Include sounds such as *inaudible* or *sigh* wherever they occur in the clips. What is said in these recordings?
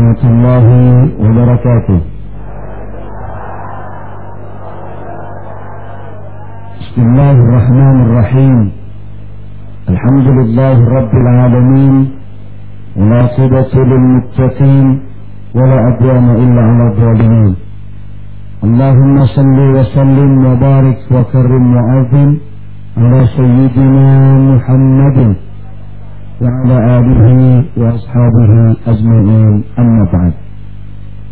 ورحمة الله وبركاته. بسم الله الرحمن الرحيم. الحمد لله رب العالمين والعاقبة للمتقين ولا عدوان إلا على الظالمين. اللهم صل وسلم وبارك وكرم وعظم على سيدنا محمد. وعلى آله وأصحابه أجمعين أما بعد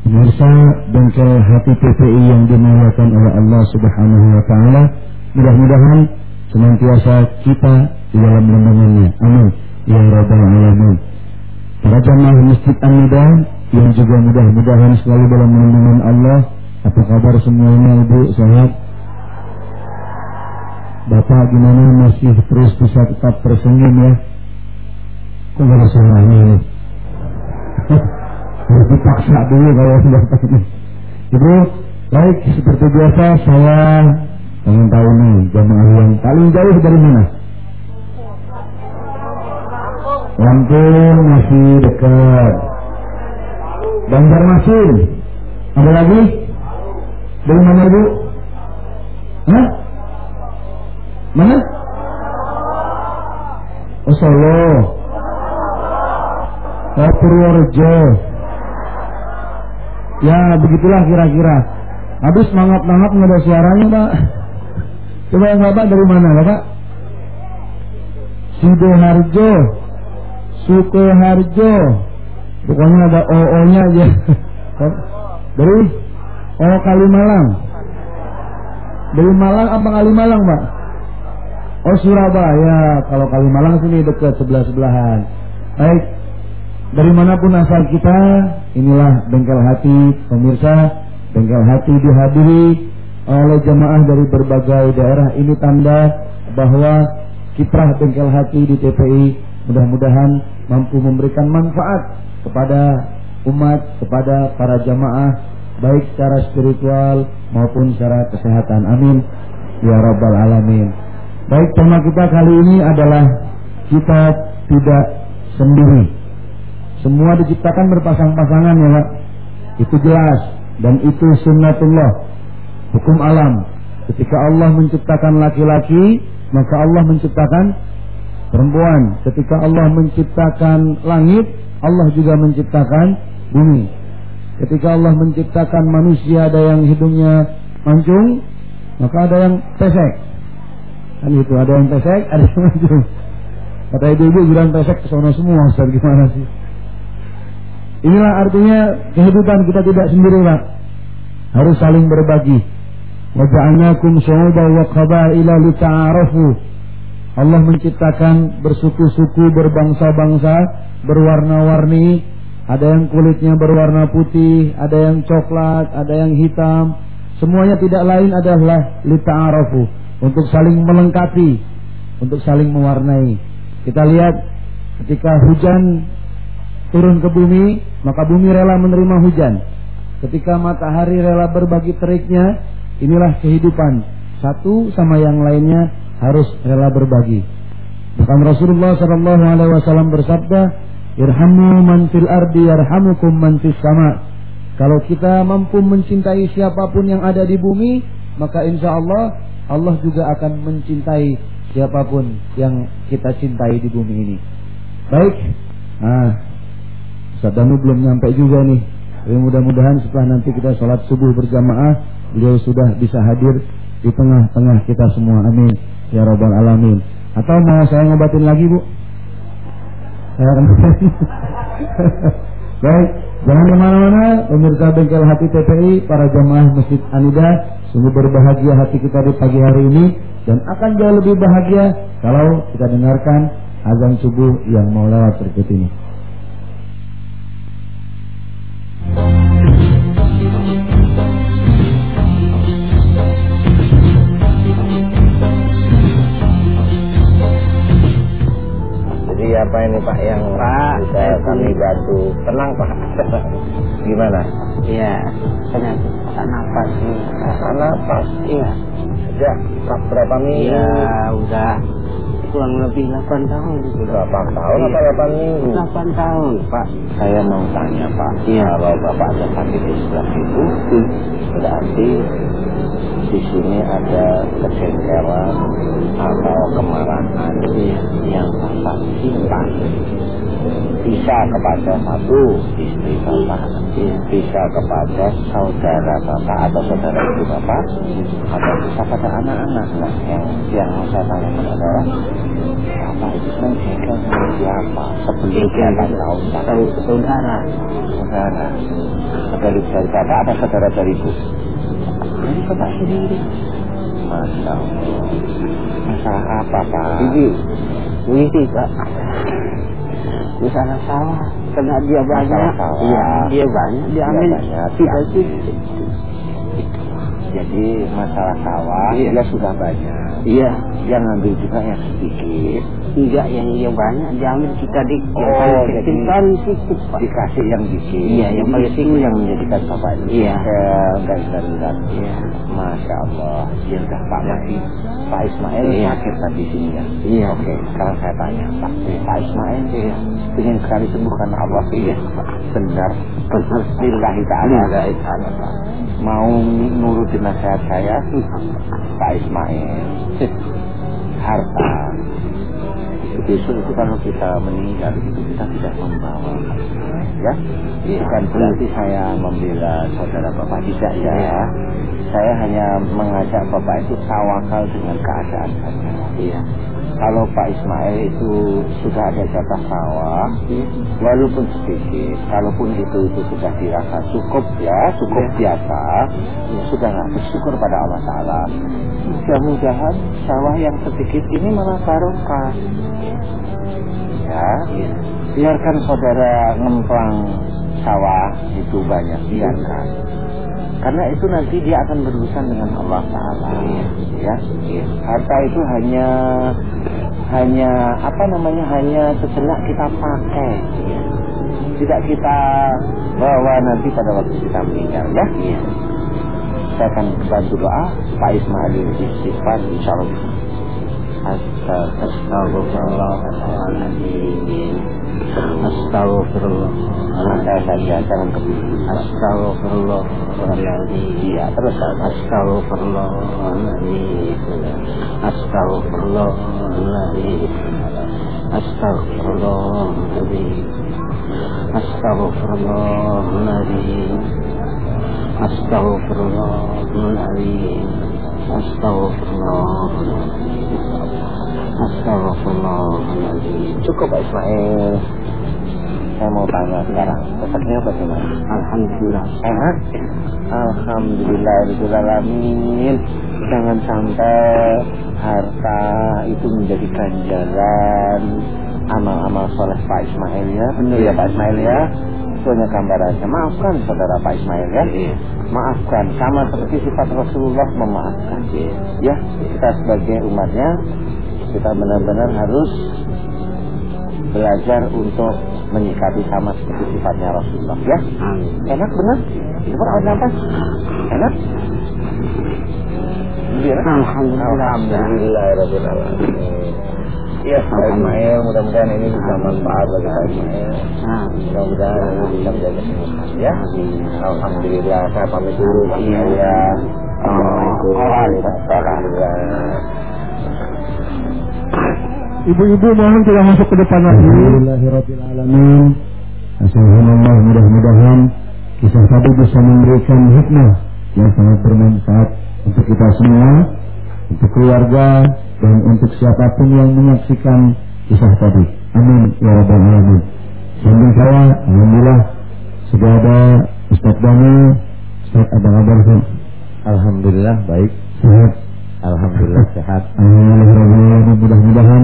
Pemirsa bengkel hati PPI yang dimuliakan oleh Allah Subhanahu wa taala, mudah-mudahan senantiasa kita di dalam lindungannya. Amin. Ya rabbal alamin. Para jamaah Masjid An-Nida yang juga mudah-mudahan selalu dalam lindungan Allah. Apa kabar semuanya Ibu? Sehat? Bapak gimana masih terus bisa tetap tersenyum ya? Kok gak ada suaranya ini? *laughs* Harus dipaksa dulu kalau sudah ini. Ibu, baik seperti biasa saya ingin tahu nih jamaah yang paling jauh dari mana? Lampung masih dekat. Banjarmasin. Ada lagi? Dari mana ibu? Hah? Mana? Oh Solo. Oh Purworejo. Ya begitulah kira-kira. Habis semangat-semangat nggak ada suaranya pak. Coba yang bapak dari mana bapak? Sidoarjo, Sukoharjo. Pokoknya ada OO-nya aja. *laughs* Dari Oh Kalimalang. Dari Malang apa Kalimalang pak? Oh Surabaya. Kalau Kalimalang sini dekat sebelah sebelahan. Baik. Dari mana pun asal kita, inilah bengkel hati pemirsa. Bengkel hati dihadiri oleh jemaah dari berbagai daerah. Ini tanda bahwa kiprah bengkel hati di TPI mudah-mudahan mampu memberikan manfaat kepada umat, kepada para jamaah baik secara spiritual maupun secara kesehatan. Amin. Ya Rabbal Alamin. Baik, tema kita kali ini adalah kita tidak sendiri. Semua diciptakan berpasang-pasangan ya Pak. Itu jelas. Dan itu sunnatullah. Hukum alam. Ketika Allah menciptakan laki-laki, maka Allah menciptakan perempuan. Ketika Allah menciptakan langit, Allah juga menciptakan bumi. Ketika Allah menciptakan manusia ada yang hidungnya mancung, maka ada yang pesek. Kan itu, ada yang pesek, ada yang mancung. Kata ibu-ibu bilang pesek kesono semua, Ustaz gimana sih? Inilah artinya kehidupan kita tidak sendiri, Pak. Harus saling berbagi. Wa ja'alnakum syu'uban wa qabaila lita'arafu. Allah menciptakan bersuku-suku, berbangsa-bangsa, berwarna-warni, ada yang kulitnya berwarna putih, ada yang coklat, ada yang hitam. Semuanya tidak lain adalah lita'arafu, untuk saling melengkapi, untuk saling mewarnai. Kita lihat ketika hujan turun ke bumi, maka bumi rela menerima hujan. Ketika matahari rela berbagi teriknya, inilah kehidupan. Satu sama yang lainnya harus rela berbagi. Bahkan Rasulullah Shallallahu Alaihi Wasallam bersabda, Irhamu man fil ardi yarhamukum man fis sama. Kalau kita mampu mencintai siapa pun yang ada di bumi, maka insya Allah Allah juga akan mencintai siapa pun yang kita cintai di bumi ini. Baik, nah, Ustaz belum nyampe juga nih. Tapi mudah-mudahan setelah nanti kita sholat subuh berjamaah, beliau sudah bisa hadir di tengah-tengah kita semua. Amin. Ya Rabbal Alamin. Atau mau saya ngobatin lagi Bu? *laughs* Baik, jangan ke mana-mana, pemirsa bengkel hati TPI, para jamaah Masjid Anida, sungguh berbahagia hati kita di pagi hari ini dan akan jauh lebih bahagia kalau kita dengarkan azan subuh yang mau lewat berikut ini. *laughs* Gimana? Iya, penyakit tak nafas nih. Tak nafas. Iya. Sejak berapa minggu? Iya, udah kurang lebih 8 tahun. 8 tahun apa 8 minggu? 8 tahun, Pak. Saya mau tanya Pak, Iya. kalau Bapak ada sakit islam itu, berarti di sini ada kejengkelan atau kemarahan yang Bapak simpan. Bisa kepada satu istri Bapak, bisa kepada saudara Bapak atau saudara ibu Bapak, atau bisa pada anak-anak. Nah, yang yang saya tanyakan adalah, Bapak itu kan jengkel sama siapa? Sebelum. 8 tahun. Tahu saudara. saudara dari bapak apa saudara dari ibu Dari bapak sendiri. masya allah masalah apa pak Ini, ini Pak. Masalah sawah. Karena dia banyak. Iya, dia banyak. Dia Dia ambil. banyak, Kita dia- sih. jadi masalah sawah Iya. dia sudah banyak Iya. Dia ngambil juga yang sedikit Enggak yang yang banyak diambil kita di yang Oh, paling jadi- paling Pak. dikasih yang dikit Iya, yang paling sedikit. yang menjadikan bapak itu Iya. jengkel, nggak ingat Iya. masya allah ya udah pak Ya. Mati Pak Ismail Iya. sakit tadi sini ya Iya. oke sekarang saya tanya Pak Pak Ismail Iya. ingin sekali sembuh karena Allah Iya. benar Benar. Lillahi ta'ala Lillahi ta'ala, Pak. mau nurutin nasihat saya Pak Ismail *laughs* harta. Besok itu kalau kita meninggal itu kita tidak membawa. Ya? Bukan berarti saya membela saudara bapak. Tidak ya. Saya hanya mengajak bapak itu tawakal dengan keadaan saja Iya. Kalau Pak Ismail itu sudah ada jatah sawah, walaupun sedikit, kalaupun itu itu sudah dirasa cukup ya, cukup biasa, ya sudah nggak bersyukur pada Allah Taala. Mudah-mudahan sawah yang sedikit ini malah barokah. Ya, biarkan saudara ngemplang sawah itu banyak, biarkan. Karena itu nanti dia akan berurusan dengan Allah Taala. Ya, harta itu hanya hanya apa namanya hanya sejenak kita pakai. Tidak kita bawa nanti pada waktu kita meninggal ya. Saya akan bantu doa Pak Ismail istighfar Astagfirullahaladzim. Astagfirullah. Saya. Astagfirullahaladzim. Astagfirullahaladzim. Astagfirullahaladzim. Cukup Pak Ismail. Saya mau tanya sekarang, pesannya bagaimana? Alhamdulillah. Enak? Alhamdulillahirrahmanirrahim Jangan sampai harta itu menjadi ganjaran amal-amal soleh Pak Ismail ya Benar ya Pak Ismail ya Hanya gambarannya Maafkan saudara Pak Ismail ya Iya. Maafkan Sama seperti sifat Rasulullah memaafkan Ya kita sebagai umatnya Kita benar-benar harus Belajar untuk menyikapi sama seperti sifatnya Rasulullah ya Amin. Enak benar? Coba awal nafas. Enak? Iya. Alhamdulillah. Alhamdulillahirrahmanirrahim. Iya, Pak Ismail, mudah-mudahan ini bisa manfaat bagi Pak Ismail. Nah, Mudah-mudahan ini bisa menjaga kesehatan ya. Alhamdulillah, saya pamit dulu Pak Ismail ya. Assalamualaikum. Ibu-ibu mohon tidak masuk ke depan lagi. Alhamdulillahirrahmanirrahim. Assalamualaikum mudah-mudahan kisah tadi bisa memberikan hikmah yang sangat bermanfaat untuk kita semua, untuk keluarga, dan untuk siapa pun yang menyaksikan kisah tadi. Amin ya rabbal alamin. Samping saya, alhamdulillah sudah ada Ustaz Dani, Ustaz Abang Abang Alhamdulillah baik. sehat. Alhamdulillah sehat. Alhamdulillah mudah-mudahan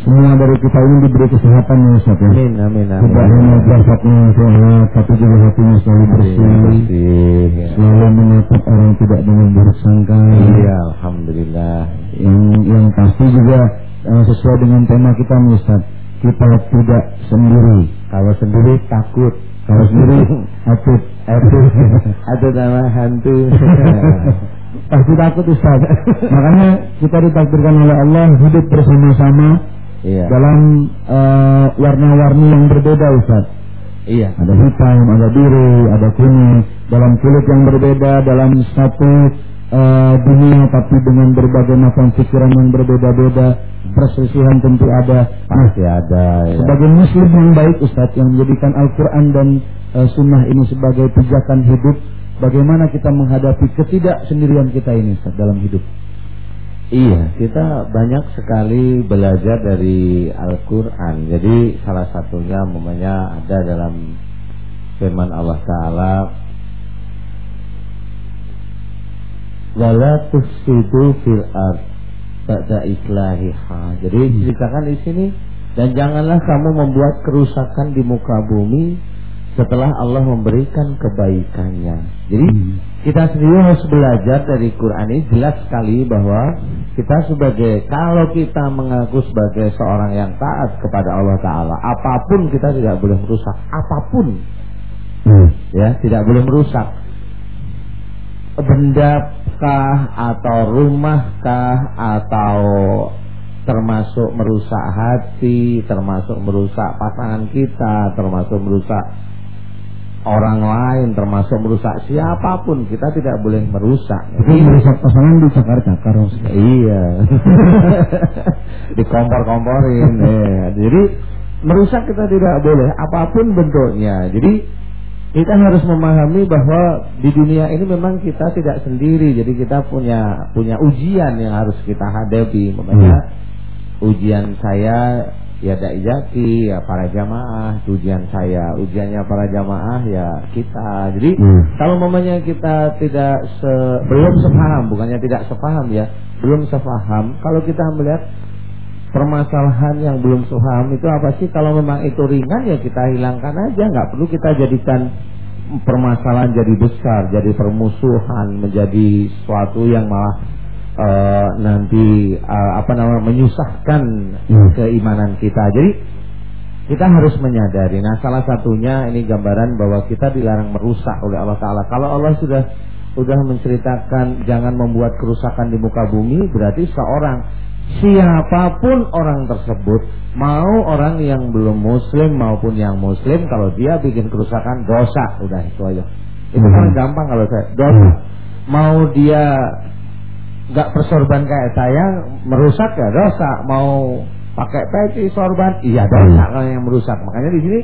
semua dari kita ini diberi kesehatan ya Ustaz ya. Amin amin Tidak hanya jasadnya sehat, tapi juga hatinya selalu bersih, bersih. ya. selalu menatap orang tidak dengan buruk sangka. Iya, alhamdulillah. Yang, yang pasti juga eh, sesuai dengan tema kita nih Ustaz, kita tidak sendiri. Kalau sendiri takut. Kalau sendiri, *laughs* atut. Aduh, ada nama hantu. *laughs* Pasti takut Ustaz. *laughs* Makanya kita ditakdirkan oleh Allah hidup bersama-sama Iya. dalam eh, warna-warni yang berbeda Ustaz. Iya. Ada hitam, ada biru, ada kuning, dalam kulit yang berbeda, dalam satu eh, dunia tapi dengan berbagai macam pikiran yang berbeda-beda, perselisihan tentu ada. Nah, Pasti ada ya. sebagai muslim yang baik Ustaz yang menjadikan Al-Quran dan eh, Sunnah ini sebagai pijakan hidup, bagaimana kita menghadapi ketidaksendirian kita ini Ustaz dalam hidup? Iya, kita banyak sekali belajar dari Al-Quran. Jadi salah satunya namanya ada dalam firman Allah Ta'ala Wala tufsidu fil ard ba'da islahiha. Jadi ceritakan di sini dan janganlah kamu membuat kerusakan di muka bumi setelah Allah memberikan kebaikannya. Jadi kita sendiri harus belajar dari Quran ini. Jelas sekali bahwa kita sebagai kalau kita mengaku sebagai seorang yang taat kepada Allah Taala, apa pun kita tidak boleh merusak, apa pun. Ya tidak boleh merusak. Benda kah atau rumah kah atau termasuk merusak hati, termasuk merusak pasangan kita, termasuk merusak orang lain, termasuk merusak siapa pun kita tidak boleh merusak. Itu merusak pasangan di cakar-cakar. Iya. *laughs* Dikompor-komporin. ya. Jadi merusak kita tidak boleh apa pun bentuknya. Jadi kita harus memahami bahwa di dunia ini memang kita tidak sendiri. Jadi kita punya punya ujian yang harus kita hadapi. Makanya ujian saya ya dai jaki ya para jamaah. Ujian saya ujiannya para jamaah ya kita. Jadi Hmm. kalau mamanya kita tidak se, belum sepaham bukannya tidak sepaham ya belum sepaham. Kalau kita melihat permasalahan yang belum sepaham itu apa sih? Kalau memang itu ringan ya kita hilangkan aja. Nggak perlu kita jadikan permasalahan jadi besar jadi permusuhan menjadi suatu yang malah eh, nanti eh, apa namanya menyusahkan Hmm. keimanan kita. Jadi kita harus menyadari. Nah, salah satunya ini gambaran bahwa kita dilarang merusak oleh Allah Taala. Kalau Allah sudah sudah menceritakan jangan membuat kerusakan di muka bumi, berarti seorang siapa pun orang tersebut, mau orang yang belum muslim maupun yang muslim, kalau dia bikin kerusakan dosa, udah itu aja. Itu Hmm. kan gampang kalau saya dosa. Mau dia nggak persorban kayak saya merusak ya dosa. Mau pakai peci sorban iya dosa kalau yang merusak. Makanya di sini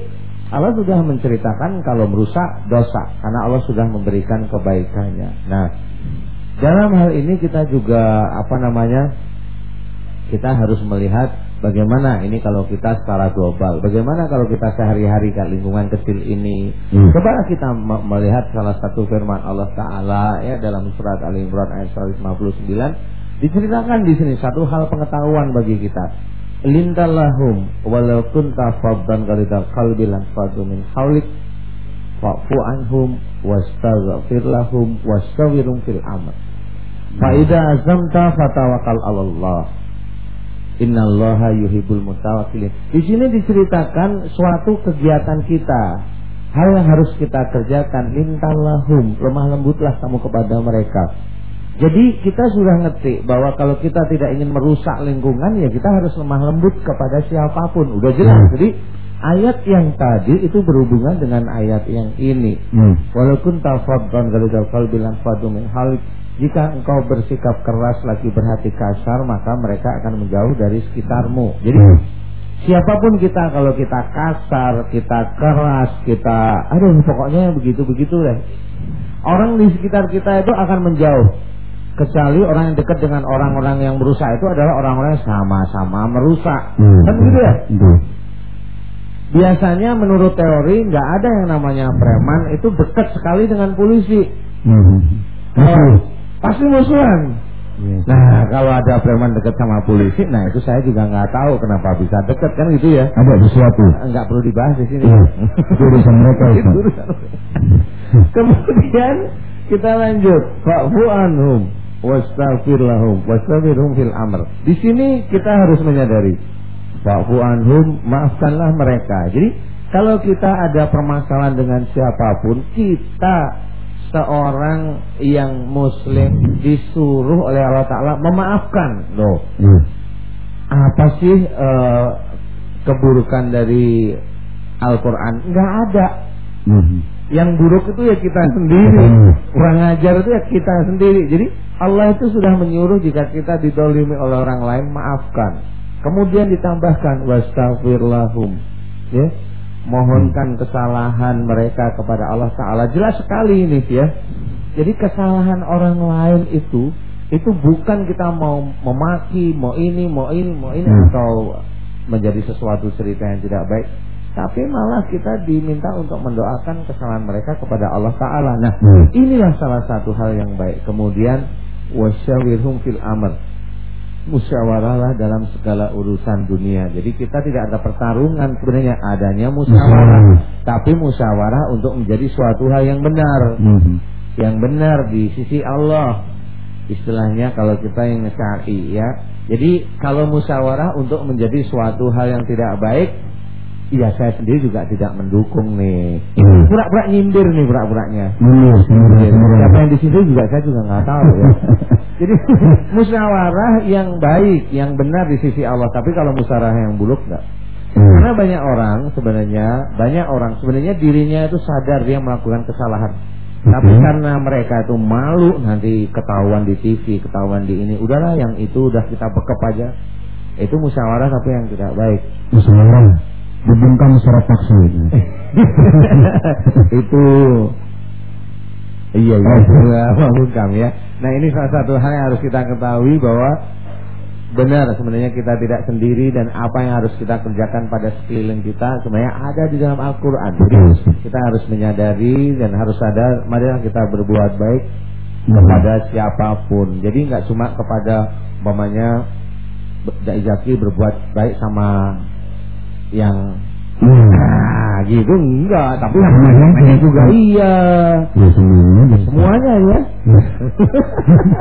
Allah sudah menceritakan kalau merusak dosa karena Allah sudah memberikan kebaikannya. Nah dalam hal ini kita juga apa namanya kita harus melihat bagaimana ini kalau kita secara global? Bagaimana kalau kita sehari-hari ke lingkungan kecil ini? Hmm. coba kita me- melihat salah satu firman Allah Taala ya dalam surat Al Imran ayat 159 diceritakan di sini satu hal pengetahuan bagi kita. Lintallahum walau kunta faddan qalidal qalbi lan fadu min haulik fa'fu anhum wastaghfir lahum wastawirhum fil amr. Fa idza azamta fatawakkal 'ala Allah Innallaha yuhibbul mutawakkilin. Di sini diceritakan suatu kegiatan kita. Hal yang harus kita kerjakan lintallahum, lemah lembutlah kamu kepada mereka. Jadi kita sudah ngerti bahwa kalau kita tidak ingin merusak lingkungan ya kita harus lemah lembut kepada siapa pun. Udah jelas. Hmm. Jadi ayat yang tadi itu berhubungan dengan ayat yang ini. Hmm. Walaupun tafaddan galidal qalbi lan fadu min halik jika engkau bersikap keras lagi berhati kasar maka mereka akan menjauh dari sekitarmu. Jadi Hmm. siapa pun kita kalau kita kasar, kita keras, kita aduh pokoknya begitu-begitu deh. Orang di sekitar kita itu akan menjauh. Kecuali orang yang dekat dengan orang-orang yang merusak itu adalah orang-orang yang sama-sama merusak. Hmm. Kan gitu ya? Itu. Biasanya menurut teori nggak ada yang namanya preman itu dekat sekali dengan polisi. Hmm. Kalau pasti musuhan. Iya. Nah, kalau ada preman dekat sama polisi, nah itu saya juga nggak tahu kenapa bisa dekat kan gitu ya. Ada sesuatu. Nggak perlu dibahas di sini. Iya. Itu urusan mereka Itu Ustaz. urusan. Kemudian kita lanjut. Fa'fu anhum wastaghfir lahum wastaghfirhum fil amr. Di sini kita harus menyadari Fa'fu anhum maafkanlah mereka. Jadi kalau kita ada permasalahan dengan siapa pun, kita seorang yang muslim disuruh oleh Allah Ta'ala memaafkan. Loh. Iya. apa sih eh, keburukan dari Al-Quran? Nggak ada. Mhm. yang buruk itu ya kita sendiri. Hmm. kurang ajar itu ya kita sendiri. Jadi Allah itu sudah menyuruh jika kita didolimi oleh orang lain maafkan. Kemudian ditambahkan wastaghfirlahum ya mohonkan kesalahan mereka kepada Allah Taala jelas sekali ini ya jadi kesalahan orang lain itu itu bukan kita mau memaki mau ini mau ini mau ini Hmm. atau menjadi sesuatu cerita yang tidak baik tapi malah kita diminta untuk mendoakan kesalahan mereka kepada Allah Ta'ala. Nah, Hmm. inilah salah satu hal yang baik. Kemudian, wasyawirhum fil amr. Musyawarahlah dalam segala urusan dunia. Jadi kita tidak ada pertarungan sebenarnya adanya musyawarah. Hmm. Tapi musyawarah untuk menjadi suatu hal yang benar. Mhm. Yang benar di sisi Allah. Istilahnya kalau kita yang syar'i ya. Jadi kalau musyawarah untuk menjadi suatu hal yang tidak baik Iya saya sendiri juga tidak mendukung nih. Hmm. Pura-pura nyindir nih pura-puranya. Iya. Siapa yang di situ juga saya juga nggak tahu ya. *laughs* Jadi *laughs* musyawarah yang baik, yang benar di sisi Allah. Tapi kalau musyawarah yang buruk enggak. Hmm. Karena banyak orang sebenarnya, banyak orang sebenarnya dirinya itu sadar dia melakukan kesalahan. Tapi Oke. karena mereka itu malu nanti ketahuan di TV, ketahuan di ini, udahlah yang itu udah kita bekep aja. Itu musyawarah tapi yang tidak baik. Musyawarah dibungkam secara paksa *laughs* itu. itu iya iya *laughs* mengungkam ya. Nah ini salah satu hal yang harus kita ketahui bahwa benar sebenarnya kita tidak sendiri dan apa yang harus kita kerjakan pada sekeliling kita sebenarnya ada di dalam Al-Quran. Jadi kita harus menyadari dan harus sadar marilah kita berbuat baik kepada siapa pun. Jadi nggak cuma kepada umpamanya Dai Zaki berbuat baik sama yang Iya. Nah, gitu enggak, tapi yang Semuanya lainnya juga. juga iya. Ya semuanya. bisa. Semuanya ya. *laughs*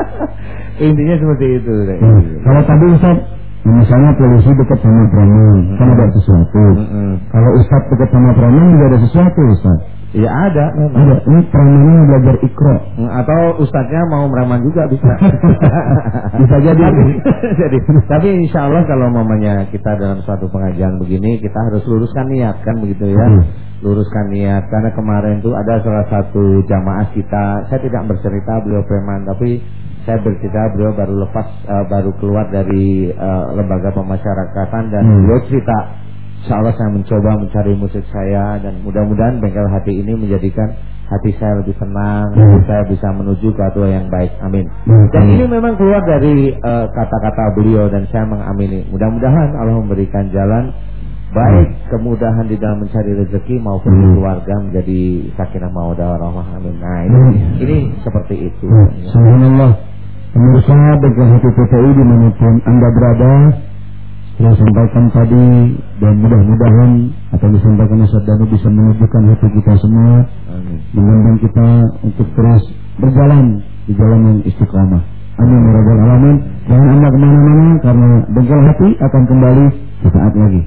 Intinya seperti itu. Hmm. Kalau tadi Ustaz, misalnya polisi dekat sama preman, kan ada sesuatu. Mm-mm. Kalau Ustaz dekat sama preman juga ada sesuatu Ustaz. Ya ada memang. Ada, ini premannya belajar ikro. Mm, Atau ustadznya mau meraman juga bisa. *laughs* Bisa jadi. Tapi- *laughs* jadi. Tapi insya Allah kalau mamanya kita dalam suatu pengajian begini kita harus luruskan niat kan begitu ya. Hmm. Luruskan niat karena kemarin itu ada salah satu jamaah kita. Saya tidak bercerita beliau preman tapi saya bercerita beliau baru lepas eh, baru keluar dari eh, lembaga pemasyarakatan dan Hmm. beliau cerita Insya Allah saya mencoba mencari musik saya dan mudah-mudahan bengkel hati ini menjadikan hati saya lebih tenang, Hmm. hati saya bisa menuju ke tua yang baik. Amin. Hmm. Dan ini memang keluar dari eh, kata-kata beliau dan saya mengamini. Mudah-mudahan Allah memberikan jalan baik kemudahan di dalam mencari rezeki maupun Hmm. keluarga menjadi sakinah mawaddah warahmah. Amin. Nah, ini Hmm. ini seperti itu. Subhanallah. Pemirsa bagi hati PTI di mana pun Anda berada, saya sampaikan tadi dan mudah-mudahan apa yang disampaikan Ustaz Danu bisa menunjukkan hati kita semua, mengundang kita untuk terus berjalan di jalan yang istiqamah. Amin ya rabbal alamin. Jangan anda ke mana-mana karena bengkel hati akan kembali sesaat lagi.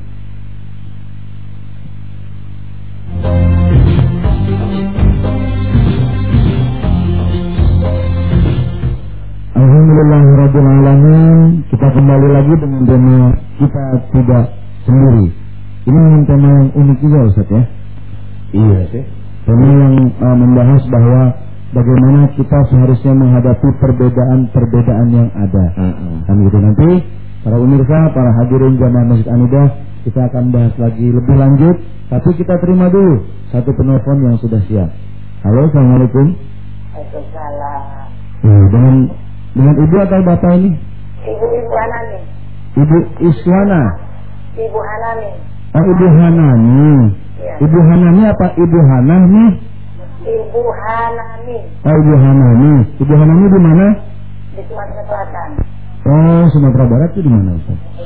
Alhamdulillahirrahmanirrahim Kita kembali lagi dengan tema Kita tidak sendiri. Ini memang tema yang unik juga Ustaz ya? Iya sih. Tema yang uh, membahas bahwa Bagaimana kita seharusnya menghadapi perbedaan-perbedaan yang ada. Mm-mm. Kan gitu. Nanti Para pemirsa, para hadirin jamaah Masjid Anidah Kita akan bahas lagi lebih lanjut. Tapi kita terima dulu Satu penelpon yang sudah siap. Halo, Assalamualaikum. Waalaikumsalam. Ya, dengan dengan ibu atau bapak ini? Ibu-ibu Hanani. Ibu Iswana. Ibu Hanani. Oh, Ibu Hanani. Ya. Ibu Hanani apa Ibu Hanani? Ibu Hanani Oh, Ibu Hanani. Ibu Hanani di mana? di Sumatera Selatan. Oh, Sumatera Barat itu di mana?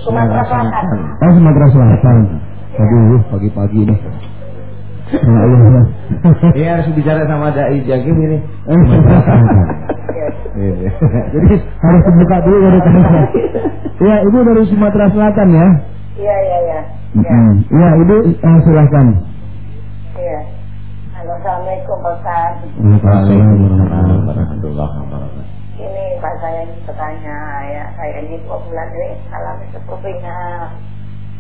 Sumatera Selatan. Oh, Sumatera Selatan. Aduh, pagi-pagi nih. Allah. Ini harus bicara sama dai Jagim ini. Iya. Jadi harus dibuka dulu dari kantor. Ya, Ibu dari Sumatera Selatan ya. Iya, iya, iya. Ya. Mm-mm. Ya, Ibu eh, silakan. Iya. Halo, Assalamualaikum Pak Ustaz. Waalaikumsalam warahmatullahi wabarakatuh. Ini Pak saya bertanya ya saya ini dua bulan ini alami sepupunya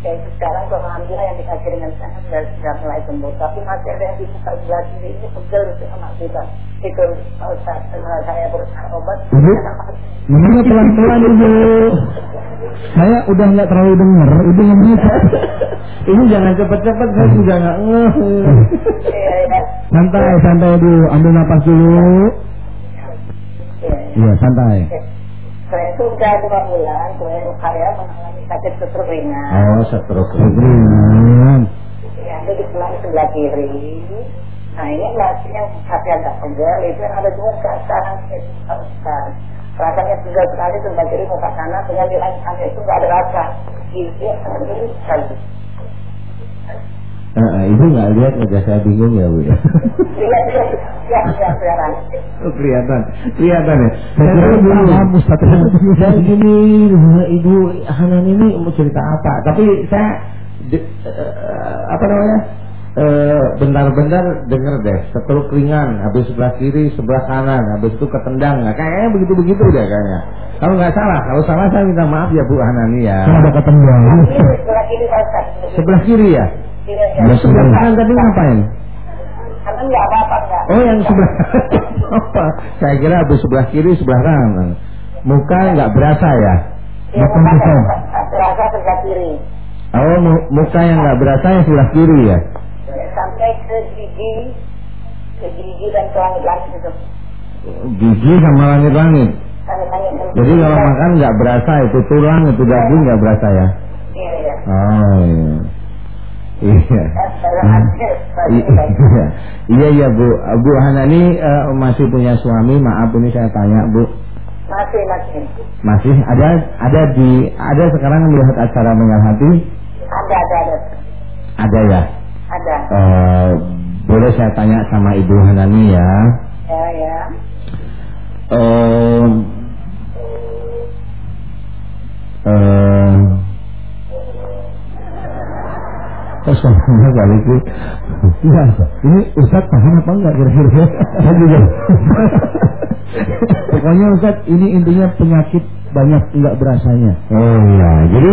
ya itu sekarang alhamdulillah yang dikasih dengan sana sudah, sudah mulai sembuh tapi masih ada yang di sebelah kiri ini pegel itu sama kita itu Ustaz setelah saya berusaha obat Ibu? Ngomongnya pelan-pelan ibu. Saya udah nggak terlalu dengar. Ibu ngomongnya Ini jangan cepet-cepet saya juga nggak ngeh. Iya, iya. santai, santai dulu. Ambil napas dulu. Iya, iya. Iya, santai. Itu sudah dua bulan, saya mengalami sakit stroke ringan. Oh, stroke. Ringan. Ya, ada di tulang sebelah kiri. Nah, ini masih yang kaki agak pegel, itu yang ada juga sekarang besar. Rasanya pegel sekali sebelah kiri muka kanan, tinggal di lain itu nggak ada rasa. Itu ini sekali. Eh, ibu nggak lihat wajah saya bingung ya bu ya? Lihat, lihat, lihat, lihat, lihat. Kelihatan, kelihatan ya. Saya kira Ustaz. Dan gini, ibu Hanan ini mau cerita apa? Tapi saya de- eh, apa namanya? Eh, bentar-bentar denger deh, seteluk ringan, habis sebelah kiri, sebelah kanan, habis itu ketendang. Nah, kayaknya begitu-begitu deh kayaknya. Kalau nggak salah, kalau salah saya minta maaf ya Bu Hanani ya. Sebelah kiri ya? Ya. Ada Sebelah kanan tadi ngapain? Karena nggak apa-apa nggak. Oh yang sebelah *laughs* apa? Saya kira habis sebelah kiri, sebelah kanan. Muka nggak berasa ya? Ya, Bukan, bukan, bukan. Rasa sebelah kiri. Oh mu- muka yang nggak berasa yang sebelah kiri ya? Sampai ke gigi, ke gigi dan ke langit-langit itu. Gigi sama langit-langit. Langit-langit. Jadi kalau makan nggak berasa itu tulang itu daging nggak berasa ya? Iya, iya. Oh iya. Iya. Hmm. *laughs* Iya, iya Bu. Bu Hanani eh, masih punya suami. Maaf ini saya tanya Bu. Masih, masih. Masih ada ada di ada sekarang melihat acara mengal hati? Ada, ada, ada. Ada ya. Ada. Eh, boleh saya tanya sama Ibu Hanani ya? Ya, ya. Eh, eh, Suaranya balik sih? Iya, ini Ustaz paham apa enggak kira-kira? Saya juga. *laughs* Pokoknya Ustaz, ini intinya penyakit banyak enggak berasanya. oh iya, jadi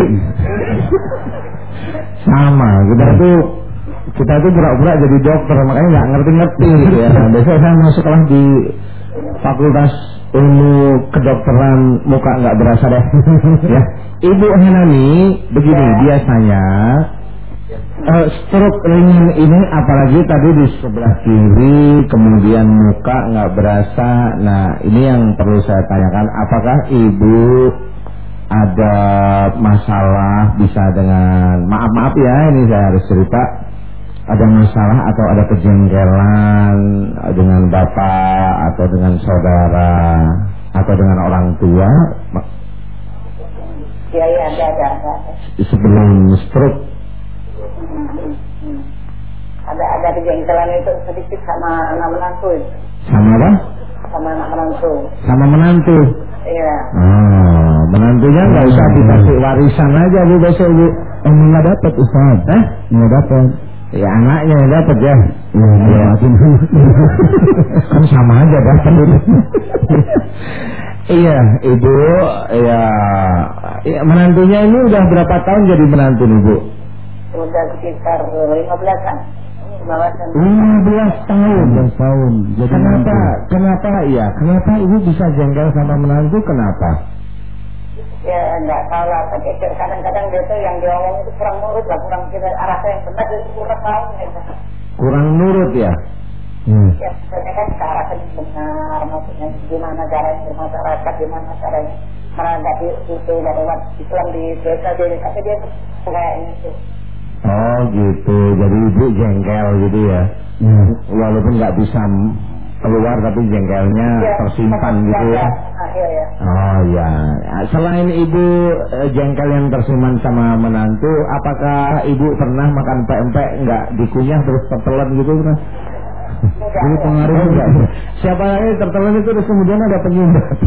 sama kita tuh kita tuh pura-pura jadi dokter makanya nggak ngerti-ngerti *laughs* gitu ya. Nah, besok saya mau sekolah di Fakultas Ilmu Kedokteran Muka nggak berasa deh. *laughs* ya. Ibu Henani begini biasanya eh, stroke ringan ini apalagi tadi di sebelah kiri kemudian muka nggak berasa. Nah ini yang perlu saya tanyakan apakah ibu ada masalah bisa dengan maaf maaf ya ini saya harus cerita ada masalah atau ada kejengkelan dengan bapak atau dengan saudara atau dengan orang tua Ya, ya, ada, ada, ada. sebelum stroke Ada, ada kejengkelan itu sedikit sama anak menantu. sama apa Sama anak menantu. sama menantu Iya. oh, menantunya nggak usah dikasih warisan aja bu besok bu Oh, nggak dapat Ustaz. eh Nggak dapat. ya anaknya yang dapat ya Ya, Iya. maafin. *laughs* kan sama aja dapat iya ibu ya, ya menantunya ini udah berapa tahun jadi menantu nih bu Udah sekitar 15-an. 15-an. 15 tahun 15 tahun. Jadi kenapa nanti. kenapa ya kenapa ibu bisa jengkel sama menantu kenapa Ya, enggak tahu lah. Tapi kadang-kadang dia tuh yang diomong itu kurang nurut lah. Kurang kita arah yang benar itu kurang tahu. Gitu. kurang nurut ya Hmm. Ya, sebenarnya kan ke arah yang benar. Maksudnya gimana caranya bermasyarakat, gimana caranya menanggapi itu dari umat Islam di desa dia. Tapi dia tuh kayaknya tuh. Oh gitu jadi ibu jengkel gitu ya Ya. walaupun nggak bisa keluar tapi jengkelnya Ya, tersimpan gitu ya Ah, iya, ya. Oh ya, selain ibu eh, jengkel yang tersimpan sama menantu, apakah ibu pernah makan pempek nggak dikunyah terus tertelan gitu pernah? Jadi pengaruh enggak. Siapa lagi tertelan itu terus kemudian ada penyumbatan.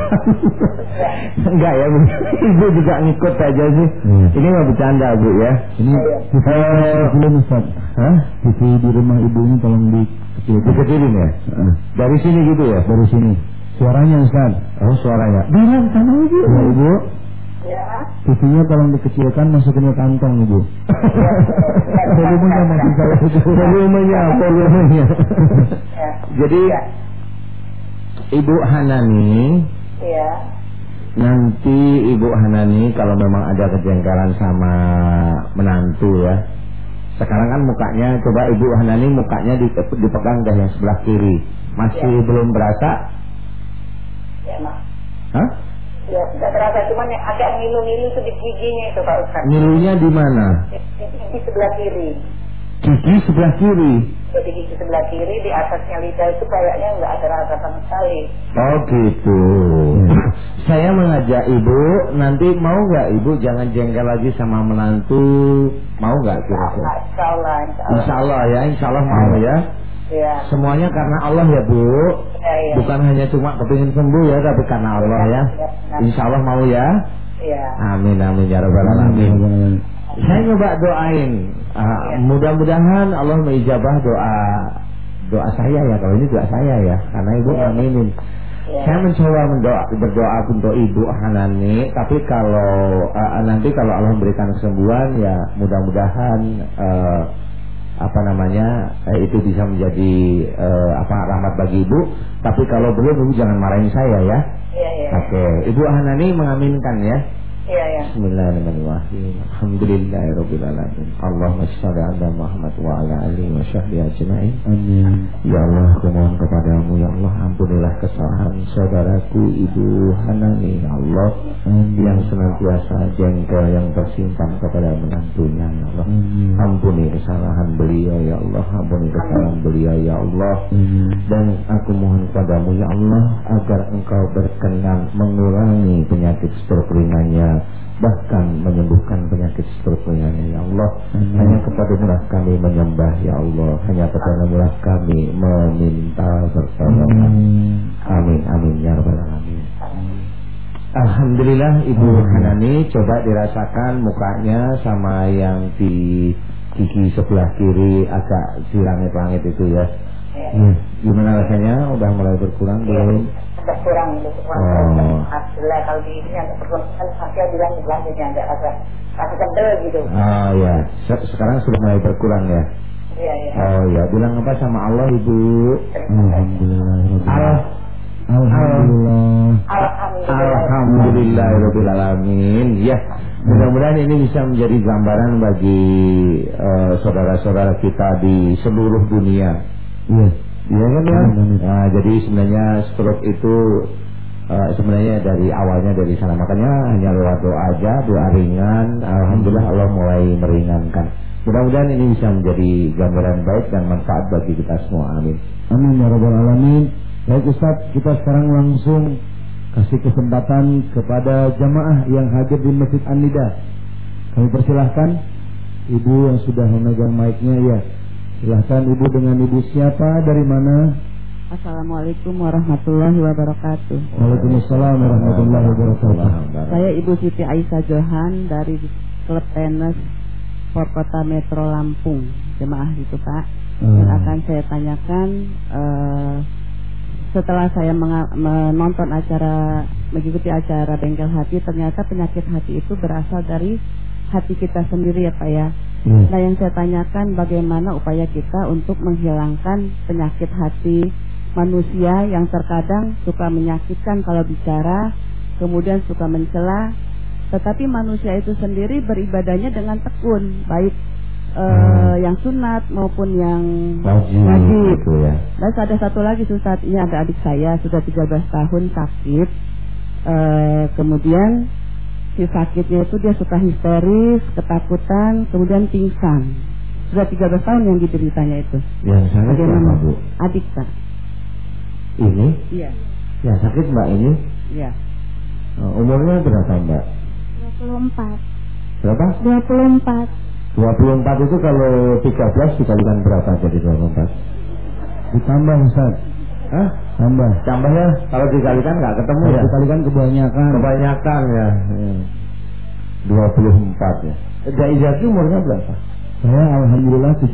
*laughs* enggak ya, Bu. Ibu juga ngikut aja sih. Iya. Ini mah bercanda, Bu ya. Ini Iya. TV Eh, Ustaz. Hah? TV di rumah ibu ini tolong dikecilkan. Dikecilin ya? Dari sini gitu ya? Dari sini. Suaranya Ustaz. Oh, suaranya. Bilang sama Ibu. Ya Ibu, Ya. TV-nya tolong dikecilkan masukin ke kantong Ibu. *laughs* Volumenya maksud saya Ibu. Volumenya, volumenya. Ya. Jadi Ya. Ibu Hanani Iya. nanti Ibu Hanani kalau memang ada kejengkelan sama menantu ya. Sekarang kan mukanya coba Ibu Hanani mukanya di- dipegang dah yang sebelah kiri. Masih Ya. belum berasa? Ya, Mak. Hah? Ya, tidak terasa. Cuman yang agak ngilu-ngilu itu di giginya itu, Pak Ustaz. Ngilunya di mana? Di, di gigi sebelah kiri. Gigi sebelah kiri. Jadi gigi sebelah kiri, di atasnya lidah itu kayaknya nggak ada rasa sama sekali. Oh gitu. *laughs* Saya mengajak ibu nanti mau nggak ibu jangan jengkel lagi sama menantu mau nggak kira-kira? Insya Allah, insya Allah. Insya Allah ya, Insya Allah mau ya. Ya. Semuanya karena Allah ya bu. Ya, ya. Bukan hanya cuma kepingin sembuh ya, tapi karena Allah ya. Insya Allah mau ya. Ya. Amin amin ya rabbal alamin. Saya coba doain. Ah, Mudah-mudahan Allah mengijabah doa doa saya ya. Kalau ini doa saya ya, karena ibu ngaminin. Ya. Saya mencoba mendoa, berdoa untuk ibu Hanani, tapi kalau eh, nanti kalau Allah memberikan kesembuhan ya mudah-mudahan eh, apa namanya eh, itu bisa menjadi eh, apa rahmat bagi ibu. Tapi kalau belum ibu jangan marahin saya ya. Iya, iya. Oke, ibu Hanani mengaminkan ya. Iya, iya. Bismillahirrahmanirrahim. Alhamdulillahirabbil alamin. Allahumma shalli ala Muhammad wa ala alihi wa sahbihi ajmain. Amin. Ya Allah, aku mohon kepadamu ya Allah ampunilah kesalahan saudaraku Ibu Hanani ya Allah yang senantiasa jengkel yang tersimpan kepada menantunya ya Allah. Amin. Ampuni kesalahan beliau ya Allah, ampuni kesalahan beliau ya Allah. Amin. Dan aku mohon kepadamu ya Allah agar engkau berkenan mengurangi penyakit stroke ringannya bahkan menyembuhkan penyakit stroke ya Allah Amin. hanya kepadamu lah kami menyembah ya Allah hanya kepadamu lah kami meminta pertolongan amin amin ya rabbal alamin Alhamdulillah Ibu Hanani coba dirasakan mukanya sama yang di gigi sebelah kiri agak si langit-langit itu ya. Hmm. Gimana rasanya? Udah mulai berkurang belum? Agak kurang gitu. Oh. Alhamdulillah kalau di ini agak berkurang. Kan Fasya bilang selanjutnya agak rasa rasa kendel gitu. Ah ya, Se- sekarang sudah mulai berkurang ya. Iya, iya. Oh ya, bilang apa sama Allah Ibu? Alhamdulillah. Al Alhamdulillah. Alhamdulillah. Alhamdulillahirabbil alamin. Ya, mudah-mudahan ini bisa menjadi gambaran bagi eh, saudara-saudara kita di seluruh dunia. Iya. Iya kan ya? Amin. Nah, jadi sebenarnya stroke itu eh, sebenarnya dari awalnya dari sana makanya hanya lewat doa aja, doa ringan. Alhamdulillah Allah mulai meringankan. Mudah-mudahan ini bisa menjadi gambaran baik dan manfaat bagi kita semua. Amin. Amin ya rabbal alamin. Baik Ustaz, kita sekarang langsung kasih kesempatan kepada jamaah yang hadir di Masjid An-Nida. Kami persilahkan Ibu yang sudah memegang mic-nya ya. Silahkan Ibu dengan Ibu siapa dari mana? Assalamualaikum warahmatullahi wabarakatuh. Waalaikumsalam warahmatullahi wabarakatuh. Saya Ibu Siti Aisyah Johan dari klub tenis Porkota Metro Lampung. Jemaah itu Pak. Dan Hmm. akan saya tanyakan eh, setelah saya menonton acara mengikuti acara bengkel hati ternyata penyakit hati itu berasal dari hati kita sendiri ya Pak ya. Hmm. Nah yang saya tanyakan bagaimana upaya kita untuk menghilangkan penyakit hati manusia yang terkadang suka menyakitkan kalau bicara, kemudian suka mencela, tetapi manusia itu sendiri beribadahnya dengan tekun, baik eh, yang sunat maupun yang Wajib, gitu ya. Dan ada satu lagi Ustaz, ini ada adik saya sudah 13 tahun sakit. Eh, kemudian si sakitnya itu dia suka histeris, ketakutan, kemudian pingsan. Sudah 13 tahun yang dideritanya itu. Yang sakit Bagaimana? apa Bu? Adik Pak. Ini? Iya. Yang sakit Mbak ini? Iya. Eh, Umurnya berapa Mbak? 24 Berapa? 24 24 itu kalau 13 dikalikan berapa jadi 24? Ditambah Ustaz. Hah? Tambah. Tambahnya kalau dikalikan nggak ketemu ya? Dikalikan kebanyakan. Kebanyakan ya. Hmm. 24 ya. Dai Zaki umurnya berapa? Saya alhamdulillah 17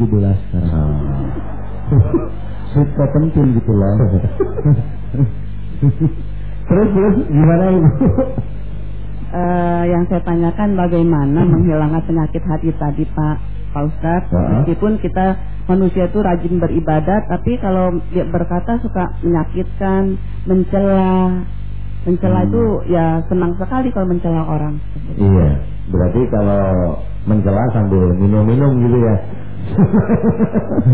sekarang. *laughs* Suka penting gitu lah. *laughs* Terus terus gimana ibu? Eh, yang saya tanyakan bagaimana menghilangkan penyakit hati tadi Pak Pak Ustadz Ya. meskipun kita manusia itu rajin beribadat tapi kalau dia berkata suka menyakitkan mencela mencela Hmm. itu ya senang sekali kalau mencela orang Iya, berarti kalau mencela sambil minum-minum gitu ya. *laughs*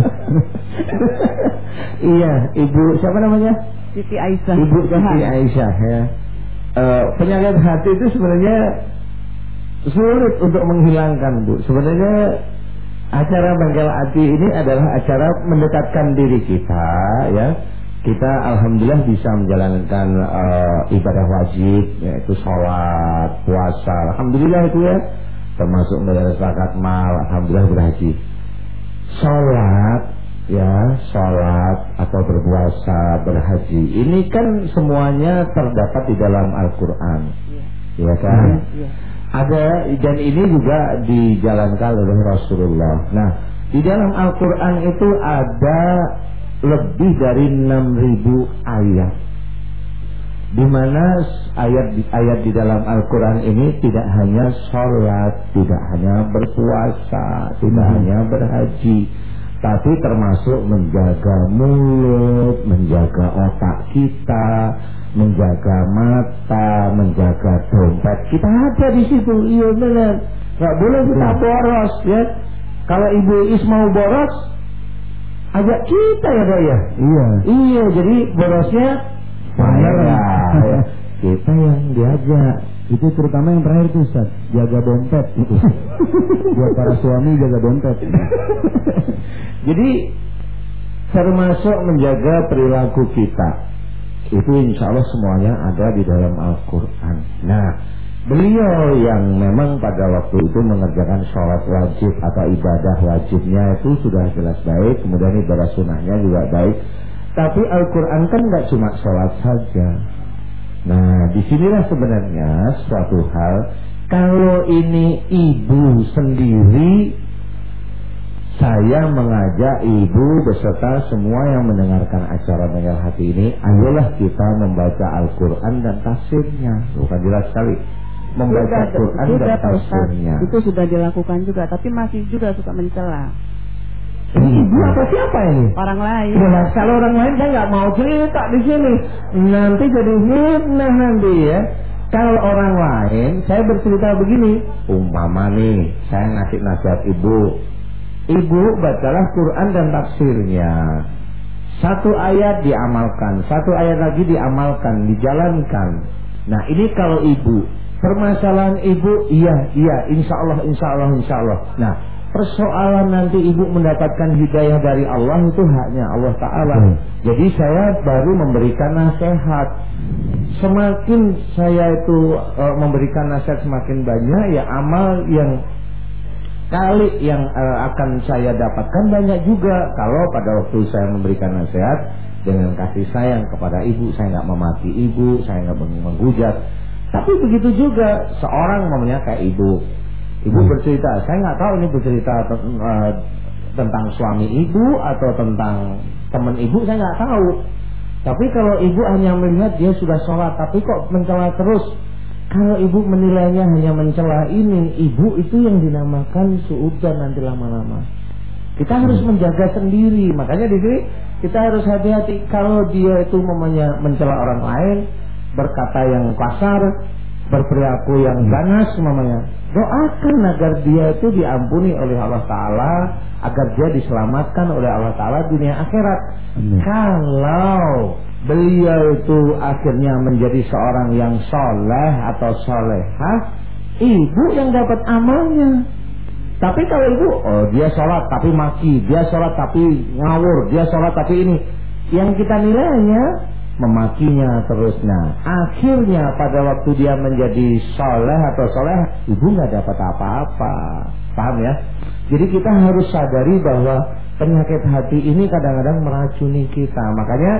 iya, ibu siapa namanya? Siti Aisyah Ibu. Siti Aisyah ya. Eh, penyakit hati itu sebenarnya sulit untuk menghilangkan bu. Sebenarnya acara bengkel hati ini adalah acara mendekatkan diri kita ya. Kita alhamdulillah bisa menjalankan eh, ibadah wajib yaitu sholat, puasa. Alhamdulillah itu ya. Termasuk membayar zakat mal, alhamdulillah berhaji. Sholat ya sholat atau berpuasa berhaji ini kan semuanya terdapat di dalam Al-Quran ya kan Iya. Ada dan ini juga dijalankan oleh Rasulullah. Nah di dalam Al-Quran itu ada lebih dari 6000 ayat. Di mana ayat ayat di dalam Al-Quran ini tidak hanya sholat, tidak hanya berpuasa, tidak hanya berhaji, tapi termasuk menjaga mulut, menjaga otak kita, menjaga mata, menjaga dompet. Kita ada di situ, iya benar. Gak boleh kita boros ya. Kalau Ibu Is mau boros, ajak kita ya Dok ya. Iya. Iya, jadi borosnya Saya. ya. *laughs* Kita yang diajak. Itu terutama yang terakhir tuh Ustaz, jaga dompet itu. *laughs* Buat para suami jaga dompet. *laughs* Jadi termasuk menjaga perilaku kita. Itu insya Allah semuanya ada di dalam Al-Quran. Nah, beliau yang memang pada waktu itu mengerjakan sholat wajib atau ibadah wajibnya itu sudah jelas baik. Kemudian ibadah sunnahnya juga baik. Tapi Al-Quran kan nggak cuma sholat saja. Nah, di sinilah sebenarnya suatu hal kalau ini ibu sendiri saya mengajak ibu beserta semua yang mendengarkan acara Mengal Hati ini, ayolah kita membaca Al-Quran dan tafsirnya. Bukan jelas sekali. Membaca Sudah, Quran sudah dan tafsirnya. Itu sudah dilakukan juga, tapi masih juga suka mencela Ini ibu apa siapa ini? orang lain. Jelas kalau orang lain saya nggak mau cerita di sini. Nanti jadi fitnah nanti ya. Kalau orang lain, saya bercerita begini. Umpama nih, saya ngasih nasihat ibu. Ibu bacalah Quran dan tafsirnya. Satu ayat diamalkan, satu ayat lagi diamalkan, dijalankan. Nah ini kalau ibu, permasalahan ibu, iya, iya, insya Allah, insya Allah, insya Allah. Nah persoalan nanti ibu mendapatkan hidayah dari Allah itu haknya Allah Ta'ala. Hmm. Jadi saya baru memberikan nasihat. Semakin saya itu eh, memberikan nasihat semakin banyak, ya amal yang kali yang eh, akan saya dapatkan banyak juga kalau pada waktu saya memberikan nasihat dengan kasih sayang kepada ibu saya nggak memaki ibu saya nggak meng- menghujat. Tapi begitu juga seorang mamanya kayak ibu. Ibu Hmm. bercerita saya nggak tahu ini bercerita eh, tentang suami ibu atau tentang teman ibu saya nggak tahu. Tapi kalau ibu hanya melihat dia sudah sholat tapi kok mencela terus kalau ibu menilainya hanya mencela ini, ibu itu yang dinamakan suudan nanti lama-lama. Kita harus menjaga sendiri. Makanya di sini kita harus hati-hati kalau dia itu mamanya mencela orang lain, berkata yang kasar, berperilaku yang ganas mamanya. Doakan agar dia itu diampuni oleh Allah Taala, agar dia diselamatkan oleh Allah Taala dunia akhirat. Amin. Kalau beliau itu akhirnya menjadi seorang yang soleh atau solehah, ibu yang dapat amalnya. Tapi kalau ibu, oh dia sholat tapi maki, dia sholat tapi ngawur, dia sholat tapi ini. Yang kita nilainya memakinya terus. Nah, akhirnya pada waktu dia menjadi soleh atau soleh, ibu nggak dapat apa-apa. Paham ya? Jadi kita harus sadari bahwa penyakit hati ini kadang-kadang meracuni kita. Makanya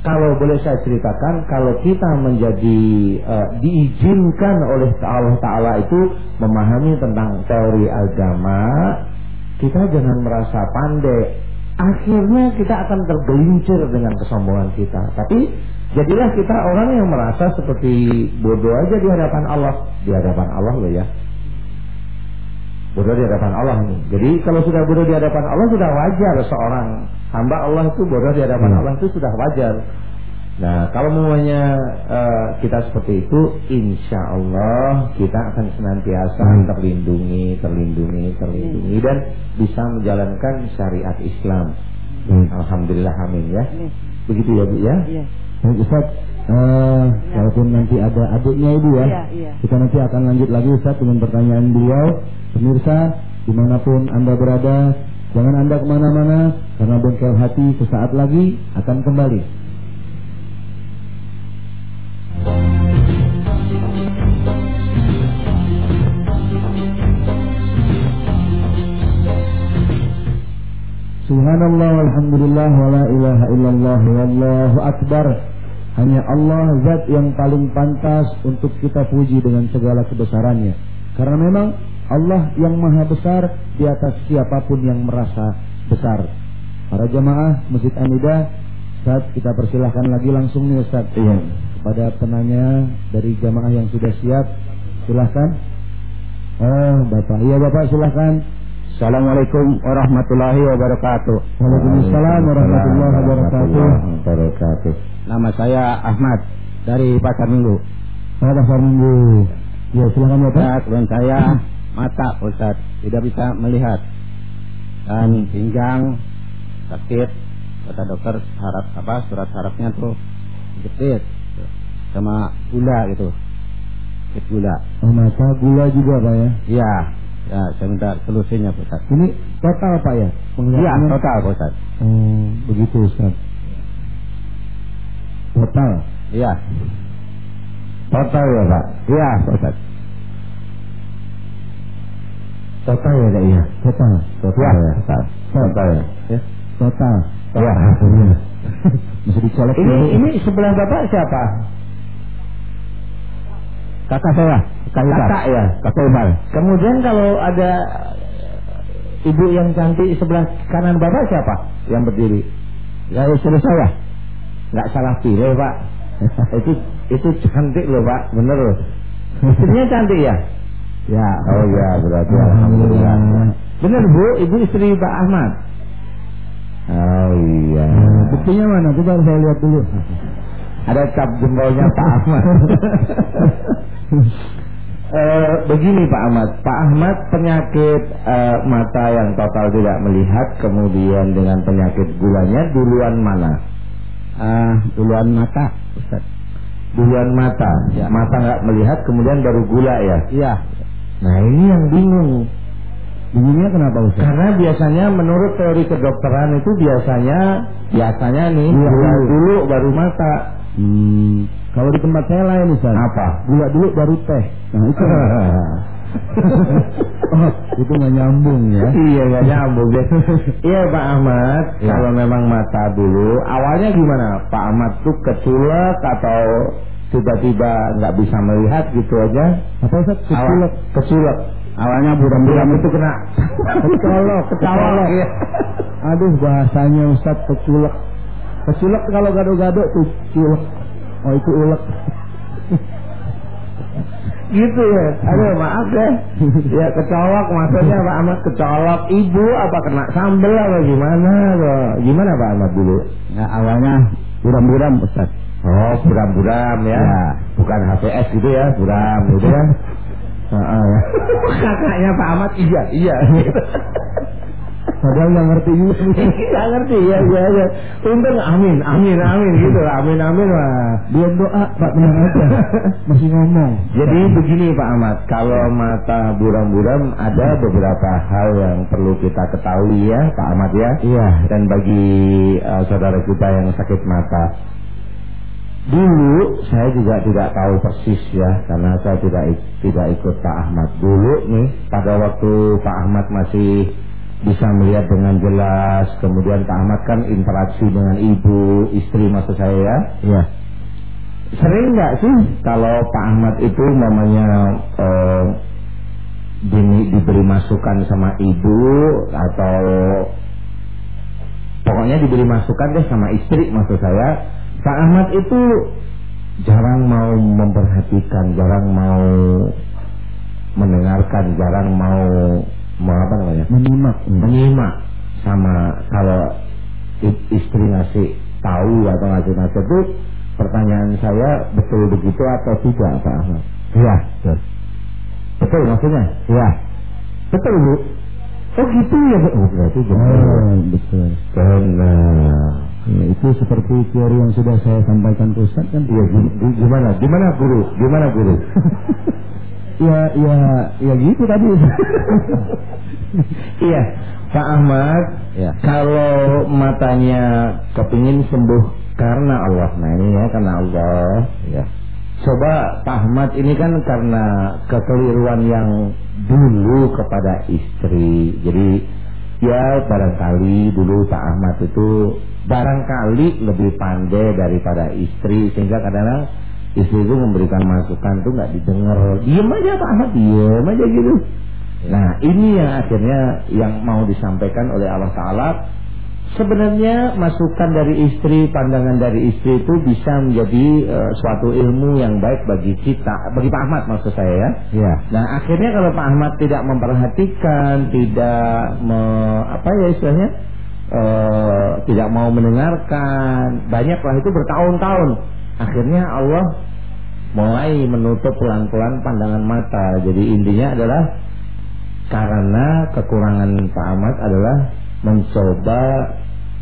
kalau boleh saya ceritakan, kalau kita menjadi uh, diizinkan oleh Allah Taala itu memahami tentang teori agama, kita jangan merasa pandai. Akhirnya kita akan tergelincir dengan kesombongan kita. Tapi jadilah kita orang yang merasa seperti bodoh aja di hadapan Allah, di hadapan Allah loh ya. Bodoh di hadapan Allah ini. Jadi kalau sudah bodoh di hadapan Allah sudah wajar seorang hamba Allah itu bodoh di hadapan Allah itu sudah wajar. Nah, kalau semuanya uh, kita seperti itu, insya Allah kita akan senantiasa hmm. terlindungi, terlindungi, terlindungi dan bisa menjalankan syariat Islam. Hmm. Alhamdulillah, amin ya. Begitu ya bu ya. Iya. Baik Ustaz, uh, ya. walaupun nanti ada adiknya ibu ya, ya, ya, kita nanti akan lanjut lagi Ustaz dengan pertanyaan beliau. Pemirsa, di mana pun anda berada, jangan anda ke mana-mana, karena bengkel hati sesaat lagi akan kembali. Subhanallah walhamdulillah wa la ilaha illallah wallahu akbar. Hanya Allah zat yang paling pantas untuk kita puji dengan segala kebesarannya. Karena memang Allah yang maha besar di atas siapa pun yang merasa besar. Para jamaah Masjid Anida, saat kita persilahkan lagi langsung nih Ustaz. Iya. Kepada penanya dari jamaah yang sudah siap, silahkan. Oh, Bapak. Iya Bapak, silahkan. Assalamualaikum warahmatullahi wabarakatuh. Waalaikumsalam warahmatullahi wabarakatuh. Nama saya Ahmad dari Pasar Minggu. Pasar Minggu. Ya, silakan Bapak. Ya, saya mata Ustaz, tidak bisa melihat. Dan pinggang sakit kata dokter harap apa surat harapnya tuh jepit sama gula gitu sakit gula oh mata gula juga pak ya iya Ya, saya minta solusinya Ustaz. Ini total Pak ya? Iya, total Pak Ustaz. Oh, begitu Ustaz. Total? Iya. Total ya Pak? Iya Ustaz. Total ya Pak ya? Total. Total ya. Total, total ya. ya. Total. Iya. *laughs* Masih dicolek ini, ini sebelah Bapak siapa? Kakak saya. Kakak ya, kakak Umar. Kemudian kalau ada ibu yang cantik sebelah kanan bapak siapa yang berdiri? Ya istri saya. Nggak salah pilih pak. *laughs* itu itu cantik loh pak, bener loh. Istrinya cantik ya? Ya. Oh ya berarti alhamdulillah. Bener bu, ibu istri Pak Ahmad. Oh iya. Buktinya mana? Coba saya lihat dulu. Ada cap jempolnya Pak Ahmad. *laughs* e, begini Pak Ahmad, Pak Ahmad penyakit e, mata yang total tidak melihat, kemudian dengan penyakit gulanya duluan mana? Uh, duluan mata, Ustaz. Duluan mata, ya. mata nggak melihat, kemudian baru gula ya? Iya. Nah ini yang bingung. Bingungnya kenapa Ustaz? Karena biasanya menurut teori kedokteran itu biasanya biasanya nih gula dulu, dulu baru mata. Hmm. Kalau di tempat saya lain Ustaz. Apa? Gula dulu baru teh. Nah itu. *laughs* oh, itu nggak nyambung ya? iya nggak *laughs* nyambung ya. iya Pak Ahmad. Ya. Kalau memang mata dulu, awalnya gimana? Pak Ahmad tuh keculek atau tiba-tiba nggak bisa melihat gitu aja? Apa Ustaz? Keculek. Keculek. Awalnya buram-buram itu kena *laughs* kecolok, kecolok. Iya. Aduh bahasanya Ustaz keculek. Keculek kalau gado-gado tuh culek. Oh itu ulek. Gitu ya. Aduh maaf deh. *laughs* Ya kecolok maksudnya Pak Ahmad kecolok ibu apa kena sambel apa gimana loh. Gimana Pak Ahmad dulu? Ya awalnya buram-buram Ustaz. Oh buram-buram ya. ya. Bukan HPS gitu ya, buram gitu ya. *laughs* Ya. *laughs* Kakaknya Pak Ahmad iya, iya. Padahal nggak ngerti juga. *laughs* Nggak ngerti ya, ya, ya. Untung amin, amin, amin gitu, amin, amin lah. Dia doa, Pak tenang aja. Masih ngomong. Jadi begini Pak Ahmad, kalau mata buram-buram ada beberapa hal yang perlu kita ketahui ya, Pak Ahmad ya. Iya. Dan bagi uh, saudara kita yang sakit mata, Dulu saya juga tidak tahu persis ya karena saya tidak tidak ikut Pak Ahmad dulu nih pada waktu Pak Ahmad masih bisa melihat dengan jelas. Kemudian Pak Ahmad kan interaksi dengan ibu, istri maksud saya ya. Iya. Sering nggak sih kalau Pak Ahmad itu namanya eh, diberi masukan sama ibu atau pokoknya diberi masukan deh sama istri maksud saya. Pak Ahmad itu jarang mau memperhatikan, jarang mau mendengarkan, jarang mau apa namanya? Menyimak. menyimak sama kalau istri ngasih tahu atau ngasih nasihat itu pertanyaan saya betul begitu atau tidak Pak Ahmad? Iya. Betul. Betul maksudnya? Iya. Betul Bu. Oh gitu ya Bu. Oh, berarti benar. Oh, betul. Benar. Ya, itu seperti teori yang sudah saya sampaikan ke Ustaz kan? Iya gi- gi- gimana? Gimana guru? Gimana guru? *laughs* Ya, ya, ya gitu tadi. *laughs* iya, Pak Ahmad. Ya. Kalau matanya kepingin sembuh karena Allah, nah ini ya karena Allah. ya. Coba Pak Ahmad ini kan karena kekeliruan yang dulu kepada istri. Jadi ya barangkali dulu Pak Ahmad itu barangkali lebih pandai daripada istri sehingga kadang-kadang istri itu memberikan masukan tuh nggak didengar. Diem aja Pak Ahmad, diem aja gitu. Nah ini yang akhirnya yang mau disampaikan oleh Allah Ta'ala Sebenarnya masukan dari istri, pandangan dari istri itu bisa menjadi eh, suatu ilmu yang baik bagi kita, bagi Pak Ahmad maksud saya ya. Ya. Nah akhirnya kalau Pak Ahmad tidak memperhatikan, tidak me, apa ya istilahnya, eh, tidak mau mendengarkan, banyaklah itu bertahun-tahun. Akhirnya Allah mulai menutup pelan-pelan pandangan mata. Jadi intinya adalah karena kekurangan Pak Ahmad adalah mencoba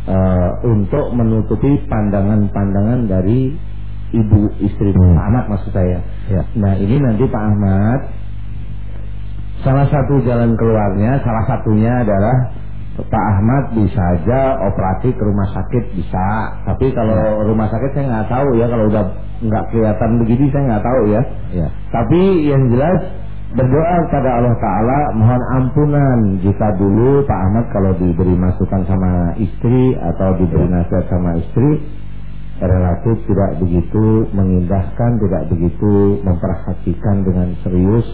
eh, untuk menutupi pandangan-pandangan dari ibu istri Pak Ahmad maksud saya. Ya. Nah ini nanti Pak Ahmad salah satu jalan keluarnya, salah satunya adalah Pak Ahmad bisa aja operasi ke rumah sakit bisa, tapi kalau rumah sakit saya nggak tahu ya kalau udah nggak kelihatan begini saya nggak tahu ya. Ya. Tapi yang jelas berdoa kepada Allah Ta'ala mohon ampunan jika dulu Pak Ahmad kalau diberi masukan sama istri atau diberi nasihat sama istri relatif tidak begitu mengindahkan, tidak begitu memperhatikan dengan serius.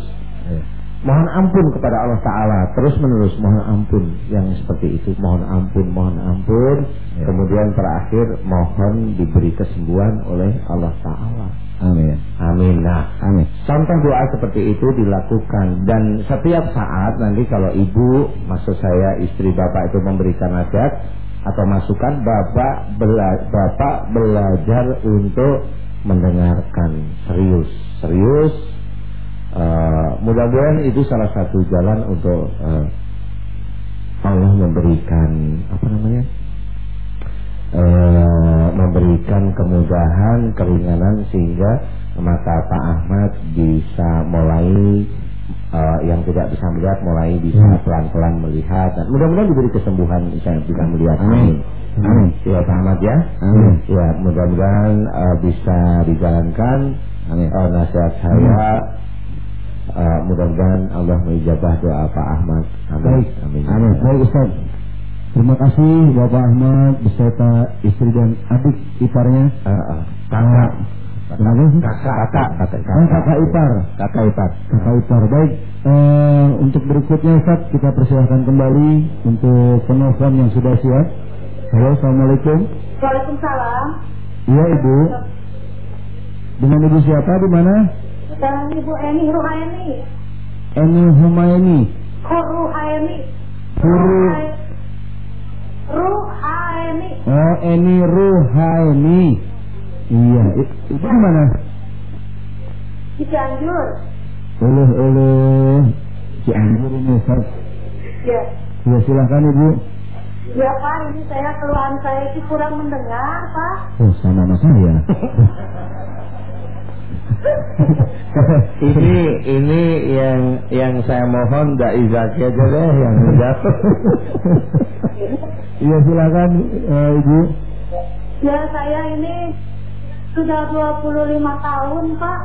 Ya. Mohon ampun kepada Allah Ta'ala Terus menerus mohon ampun Yang seperti itu Mohon ampun, mohon ampun Ya. Kemudian terakhir Mohon diberi kesembuhan oleh Allah Ta'ala Amin. Amin Nah Amin. Contoh doa seperti itu dilakukan dan setiap saat nanti kalau ibu, maksud saya istri bapak itu memberikan nasihat atau masukan, bapak bela bapak belajar untuk mendengarkan serius, serius. Eh, mudah-mudahan itu salah satu jalan untuk eh, Allah memberikan apa namanya? eh, memberikan kemudahan, keringanan sehingga mata Pak Ahmad bisa mulai eh, yang tidak bisa melihat mulai bisa Hmm. pelan-pelan melihat dan mudah-mudahan diberi kesembuhan bisa bisa melihat. Amin. Amin. Ya Pak Ahmad ya. Amin. Ya mudah-mudahan eh, bisa dijalankan Amin. eh, nasihat saya. Eh, mudah-mudahan Allah mengijabah doa Pak Ahmad. Amin. Baik. Amin. Amin. Baik Ustaz. Terima kasih Bapak Ahmad beserta istri dan adik iparnya. Eh, eh, kakak. Sih? Kakak, kakak, kakak, Oh, kakak ipar. kakak ipar. Kakak ipar. Baik. Eh, untuk berikutnya Ustaz kita persilahkan kembali untuk penelpon yang sudah siap. Halo, Assalamualaikum. Waalaikumsalam. Iya Ibu. Dengan Ibu siapa di mana? Dan Ibu Eni Ruhaini. Eni Humayni. Kok Ruhaini? Huru. Ruhaini. Oh, Eni Ruhaini. Iya, itu di mana? Di Cianjur. Uluh, uluh. Cianjur ini Ustaz. Ya. Ya silahkan Ibu. Ya Pak, ini saya keluhan saya itu kurang mendengar Pak. Oh, sama sama saya. *laughs* *laughs* ini ini yang yang saya mohon Mbak Izaki aja deh yang menjawab. *laughs* Iya silakan eh, Ibu. Ya saya ini sudah 25 tahun Pak.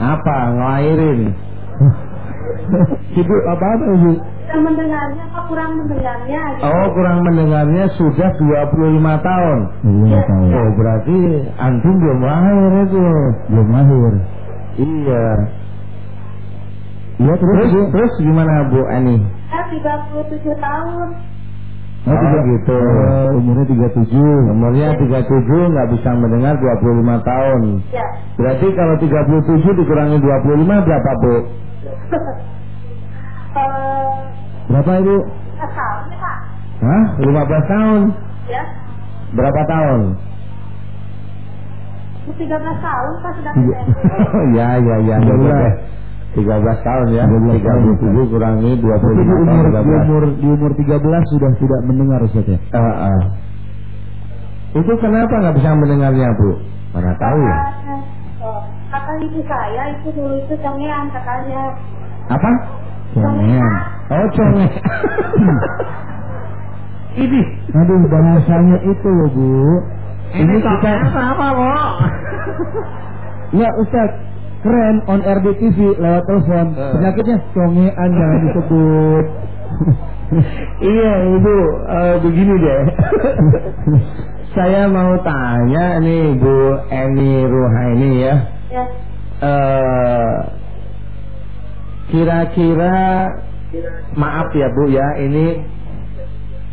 Apa ngelahirin? *laughs* Ibu apa ibu? Yang mendengarnya kurang mendengarnya? Gitu. Oh kurang mendengarnya sudah 25 tahun Iya tahu. Oh berarti antum belum lahir itu Belum lahir. Iya Iya terus Terus, terus gimana Bu Ani? Saya 37 tahun. Oh, Oh, tiga, gitu. Oh, umurnya 37. Umurnya 37 nggak bisa mendengar 25 tahun Ya. Berarti kalau 37 dikurangi 25 berapa Bu? *laughs* Eh, Berapa ibu? Nggak tahu nih Pak. Hah? 15 tahun? Ya. Berapa tahun? 13 tahun Pak sudah Tiga. SMP. *laughs* ya ya ya 13. 13 tahun ya 13 tahun. 37 kurangi 25 Tapi di tahun umur, di 13 umur di umur 13 sudah tidak mendengar Ustaz ya? Ah, ah. Itu kenapa nggak bisa mendengarnya Bu? Mana tahu ya Katanya, kata ibu saya itu dulu itu cengean katanya. Apa? Cengean. Oh conge Ini Aduh bahasanya itu loh Bu. Ini kita apa Bu? Ya Ustaz keren on air di TV lewat telepon. Eh. Penyakitnya congean jangan disebut. Iya Ibu eh, begini deh Saya mau tanya nih Bu Eni Ruhaini ya Ya. eh kira-kira maaf ya Bu ya ini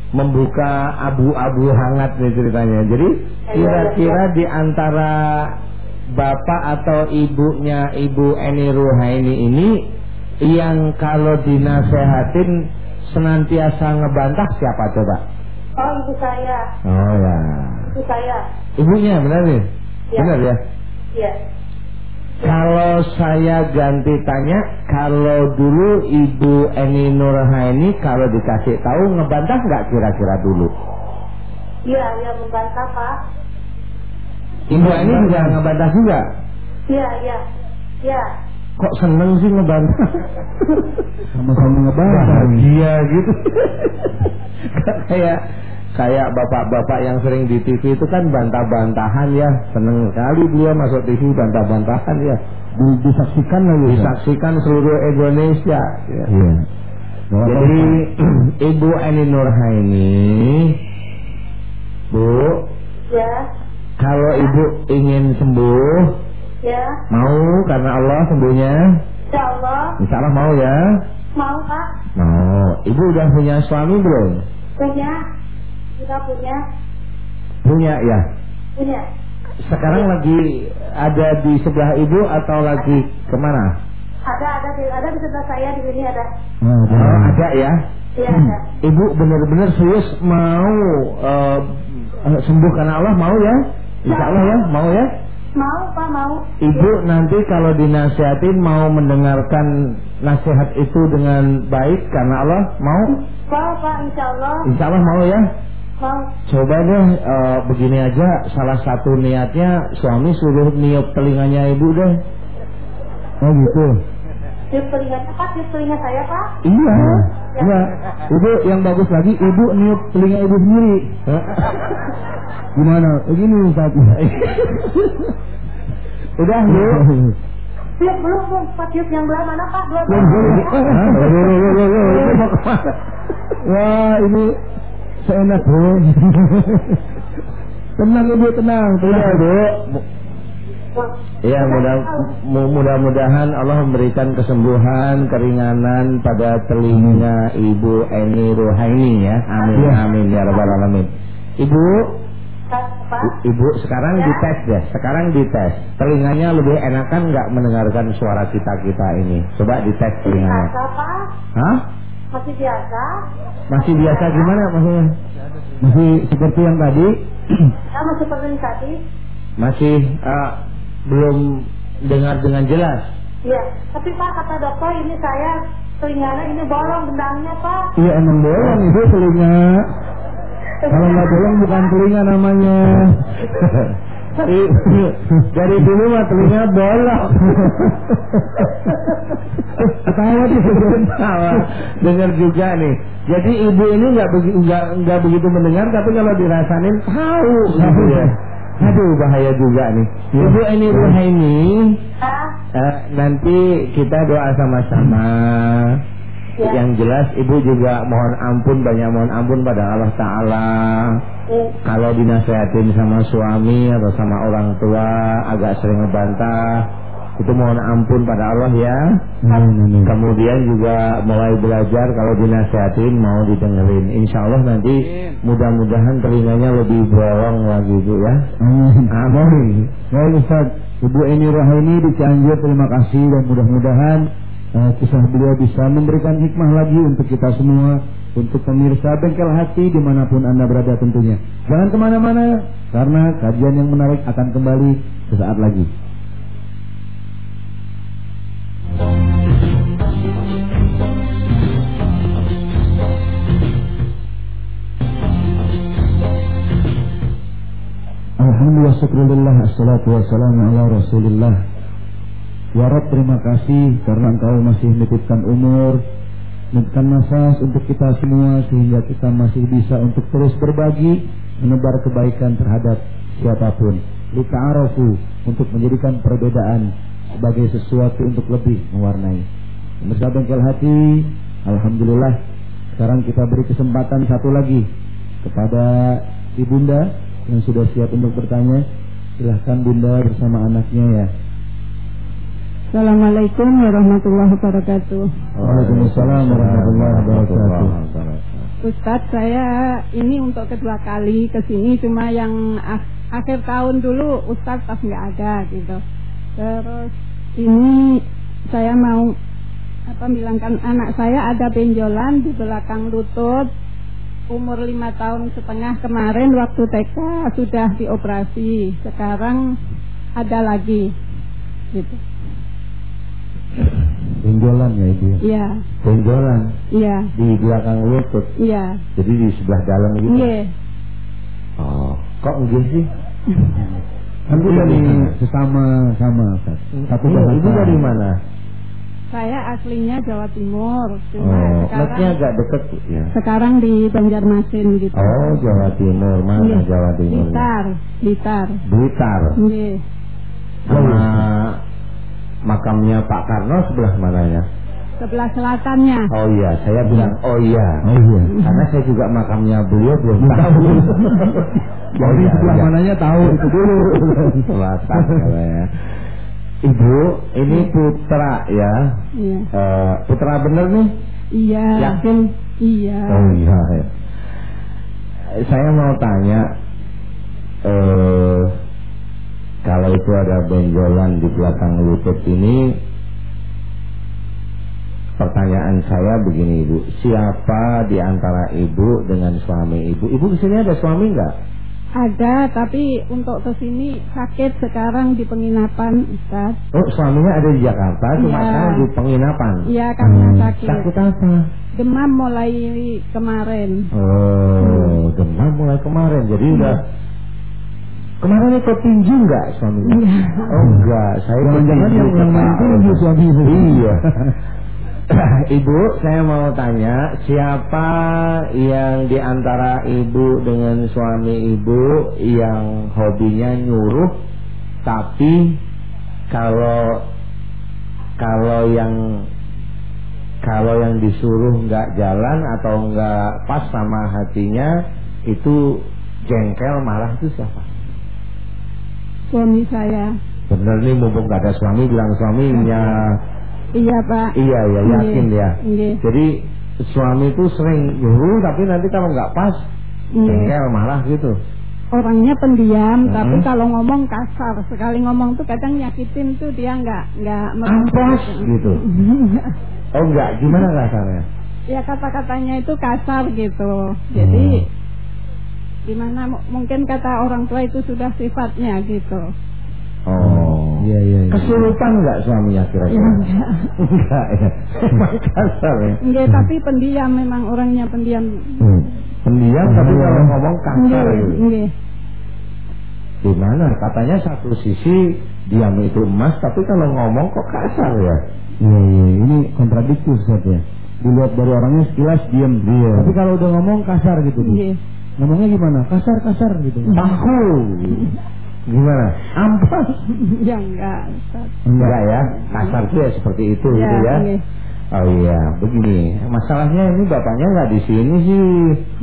membuka abu-abu hangat nih ceritanya. Jadi kira-kira di antara bapak atau ibunya Ibu Eni Ruhaini ini yang kalau dinasehatin senantiasa ngebantah siapa coba? Oh ibu saya, Oh ya. ibu saya. Ibunya benar nih? Ya. Benar ya? Iya. Kalau saya ganti tanya, kalau dulu Ibu Eni Nurhaini kalau dikasih tahu ngebantah nggak kira-kira dulu? Iya, iya membantah Pak. Ibu Eni juga ngebantah juga. Iya, iya. Iya. Kok seneng sih ngebantah? Sama-sama ngebantah. Bahagia gitu. *laughs* kayak kayak bapak-bapak yang sering di TV itu kan bantah-bantahan ya. Seneng sekali dia masuk TV bantah-bantahan ya. Di- disaksikan lagi. Disaksikan seluruh Indonesia. Ya. Iya. Apa-apa, Jadi Ustaz. *clears throat* Ibu Eni Nurhaini Bu Ya. Kalau Ibu ingin sembuh Ya. Mau karena Allah sembuhnya Insya Allah. Insya Allah mau ya Mau Pak. Mau Ibu udah punya suami belum? Punya. Kita punya. Punya ya Punya. Sekarang lagi ada di sebelah Ibu atau lagi ke mana? Ada, ada, di, ada di sebelah saya di sini ada. Nah, Oh, nah. ada ya Iya, ada. Ibu benar-benar serius mau eh, eh, sembuh karena Allah mau ya? Insya Allah ya, mau ya? Mau Pak, mau. Ibu nanti kalau dinasihatin mau mendengarkan nasihat itu dengan baik karena Allah mau? Mau Pak, Insya Allah. Insya Allah mau ya? Coba deh eh, begini aja salah satu niatnya suami suruh niup telinganya ibu deh. Oh gitu. Tiup telinganya Pak, tiup telinga saya Pak. Iya. Iya. Ibu yang bagus lagi, ibu niup telinga ibu sendiri. Gimana? Begini Ustaz. *laughs* Udah bu. Tiup belum, belum. Pak, tiup yang belah mana Pak? Belum, belum. *laughs* Wah ini seenak bu. *laughs* tenang ibu tenang, tenang bu. Ya mudah mu- mudah-mudahan Allah memberikan kesembuhan, keringanan pada telinga Ibu Eni Ruhaini ya. Amin Ya. amin ya rabbal alamin. Ibu Ibu sekarang Ya. dites deh, sekarang dites. Telinganya lebih enakan nggak mendengarkan suara kita kita ini? Coba dites telinganya. biasa Pak. Hah? Masih biasa. Masih biasa gimana maksudnya? Masih seperti yang tadi. Masih seperti tadi. Masih eh, belum dengar dengan jelas. Iya. Tapi Pak, kata dokter ini saya telinganya ini bolong bendangnya Pak. Iya emang bolong ibu telinga. Kalau nggak bolong bukan telinga namanya. *laughs* I- *laughs* Dari dulu mah telinga bolong. Ketawa tuh Ketawa. Dengar juga nih. Jadi ibu ini nggak begi- nggak nggak begitu mendengar, tapi kalau dirasain tahu. Gitu ya. Aduh bahaya juga nih. Ibu ini Ruhaini Ah, eh, nanti kita doa sama-sama. Ya. Yang jelas ibu juga mohon ampun banyak mohon ampun pada Allah Taala. Eh, Kalau dinasehatin sama suami atau sama orang tua agak sering ngebantah, itu mohon ampun pada Allah ya. Amin, amin. Kemudian juga mulai belajar kalau dinasehatin mau didengerin. Insya Allah nanti mudah-mudahan telinganya lebih bolong lagi bu ya. Amin. Amin. Baik Ustaz, Ibu Eni Rohaini di Cianjur terima kasih dan mudah-mudahan eh, kisah beliau bisa memberikan hikmah lagi untuk kita semua, untuk pemirsa bengkel hati di mana pun anda berada tentunya. Jangan ke mana-mana karena kajian yang menarik akan kembali sesaat lagi. Alhamdulillah wassalamu ala rasulillah Ya Rab terima kasih karena engkau masih menitipkan umur Menitipkan nafas untuk kita semua Sehingga kita masih bisa untuk terus berbagi Menebar kebaikan terhadap siapa pun. Lita'arafu Untuk menjadikan perbedaan Sebagai sesuatu untuk lebih mewarnai. Pemirsa bengkel hati Alhamdulillah Sekarang kita beri kesempatan satu lagi Kepada Ibunda yang sudah siap untuk bertanya. Silahkan bunda bersama anaknya ya Assalamualaikum warahmatullahi wabarakatuh. Waalaikumsalam warahmatullahi wabarakatuh Ustadz saya ini untuk kedua kali ke sini cuma yang ak- akhir tahun dulu Ustadz pas nggak ada gitu. Terus ini saya mau apa bilangkan anak saya ada benjolan di belakang lutut umur lima tahun setengah kemarin waktu TK sudah dioperasi sekarang ada lagi gitu benjolan ya ibu iya Benjolan iya di belakang lutut. iya Jadi di sebelah dalam gitu. iya Oh, kok enggak sih? kan itu dari sesama sama Ustaz. satu bahasa ibu dari mana? saya aslinya Jawa Timur cuma Oh, sekarang agak deket ya. sekarang di Banjarmasin gitu Oh, Jawa Timur. Mana Iya. Jawa Timur? Blitar Blitar Blitar. iya Sama makamnya Pak Karno sebelah mananya? sebelah selatannya Oh iya, saya bilang oh iya. oh iya Karena saya juga makamnya beliau belum tahu. *laughs* jadi iya, sebelah iya. mananya tahu itu dulu Selatan katanya. Ibu, ini putra ya. iya Eh, putra bener nih? iya Yakin? iya Oh iya. ya. Saya mau tanya, eh kalau itu ada benjolan di belakang lutut ini, pertanyaan saya begini ibu, siapa di antara ibu dengan suami ibu? Ibu ke sini ada suami nggak? Ada, tapi untuk ke sini sakit sekarang di penginapan, Ustaz. Oh suaminya ada di Jakarta, cuma Iya. sekarang di penginapan. Iya, karena Hmm, sakit. Sakit apa? Demam mulai kemarin. Oh, demam mulai kemarin. Jadi udah kemarin ikut tinju nggak suaminya? Oh enggak, saya ikut Jangan-jangan tinju yang- yang main tinju suami ibu. Iya. *laughs* ibu, saya mau tanya siapa yang di antara ibu dengan suami ibu yang hobinya nyuruh, tapi kalau kalau yang kalau yang disuruh nggak jalan atau nggak pas sama hatinya itu jengkel marah itu siapa? Suami saya. Bener nih mumpung nggak ada suami bilang suaminya. Iya, Pak. Iya ya yakin Iya. ya. Iya. Jadi suami itu sering nyuruh tapi nanti kalau nggak pas Iya. jengkel marah gitu. Orangnya pendiam, tapi Mm-mm. kalau ngomong kasar. Sekali ngomong tuh kadang nyakitin tuh dia nggak nggak Ampos gitu. *laughs* Oh enggak, gimana kasarnya? ya kata-katanya itu kasar gitu. Jadi Hmm. Gimana mu- mungkin kata orang tua itu sudah sifatnya gitu. Oh. Iya iya. iya. Kesurupan nggak suaminya Ya, kira-kira? enggak. Enggak ya. Kasar ya. Enggak, tapi pendiam memang orangnya pendiam. Hmm. Pendiam tapi Iya. kalau ngomong kasar Enggak, gitu. enggak. Gimana? Katanya satu sisi diam itu emas tapi kalau ngomong kok kasar ya? Iya iya. Ini kontradiktif Ustaz ya. Dilihat dari orangnya sekilas diam. Iya. Tapi kalau udah ngomong kasar gitu. Bu. Ngomongnya gimana? Kasar kasar gitu. Tahu. Gimana? Ampas. ya enggak. Enggak ya, kasar tuh ya seperti itu Ya, gitu ya. iya. Oh iya, begini. Masalahnya ini bapaknya nggak di sini sih.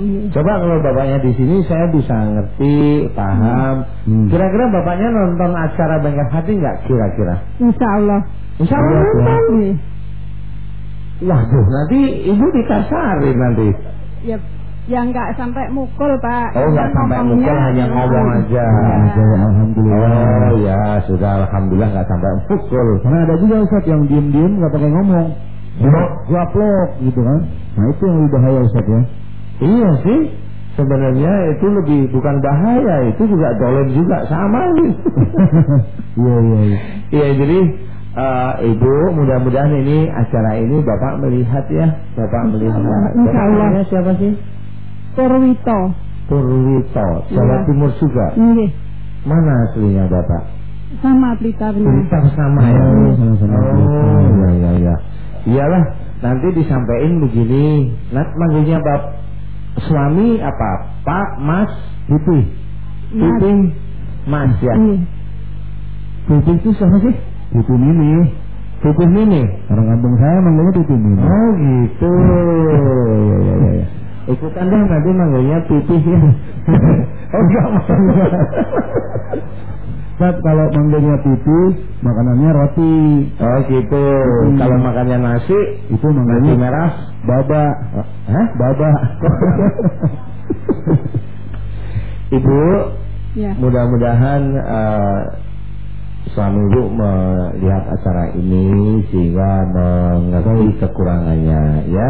Iya. Coba kalau bapaknya di sini saya bisa ngerti, paham. Hmm. Kira-kira bapaknya nonton acara bengkel hati nggak kira-kira? Insya Allah. Insya Allah Iya, nonton. Iya. Waduh, nanti ibu dikasarin nanti. Ya, ya enggak sampai mukul Pak. Oh nggak Cuma sampai mukul hanya ngomong aja. Aja, alhamdulillah. Oh ya sudah alhamdulillah nggak sampai mukul. Karena ada juga Ustaz yang diem-diem nggak pakai ngomong. Upload gitu kan. Nah itu yang lebih bahaya Ustaz ya. Iya sih. Sebenarnya itu lebih bukan bahaya, itu juga dolen juga sama nih. *laughs* Iya iya iya. Iya jadi eh, ibu mudah-mudahan ini acara ini bapak melihat ya, bapak melihat. Insya Bapak Allah. siapa sih? Purwito. Purwito, Jawa Iya. Timur juga. Iya. Mana aslinya bapak? Sama Blitarnya. Blitar sama ya. Oh, sama-sama Oh, Blitar. iya iya iya. Iyalah, nanti disampaikan begini. Nanti manggilnya bab suami apa? Pak, Mas. Mas. Pipi, Mas ya. Iya. Pipi itu siapa sih? Pipi Mini. Pipi Mini. Orang kampung saya manggilnya Pipi Mini. Oh gitu. Iya iya iya. iya. Ikutan deh nanti manggilnya Pipi ya. *laughs* oh enggak mau. Ustaz kalau manggilnya Pipi, makanannya roti. Oh gitu. Hmm. Kalau makannya nasi, Itu nasi manggilnya merah. baba. Hah? Baba. Ibu, Ya. mudah-mudahan eh, suami ibu melihat acara ini sehingga mengerti kekurangannya ya.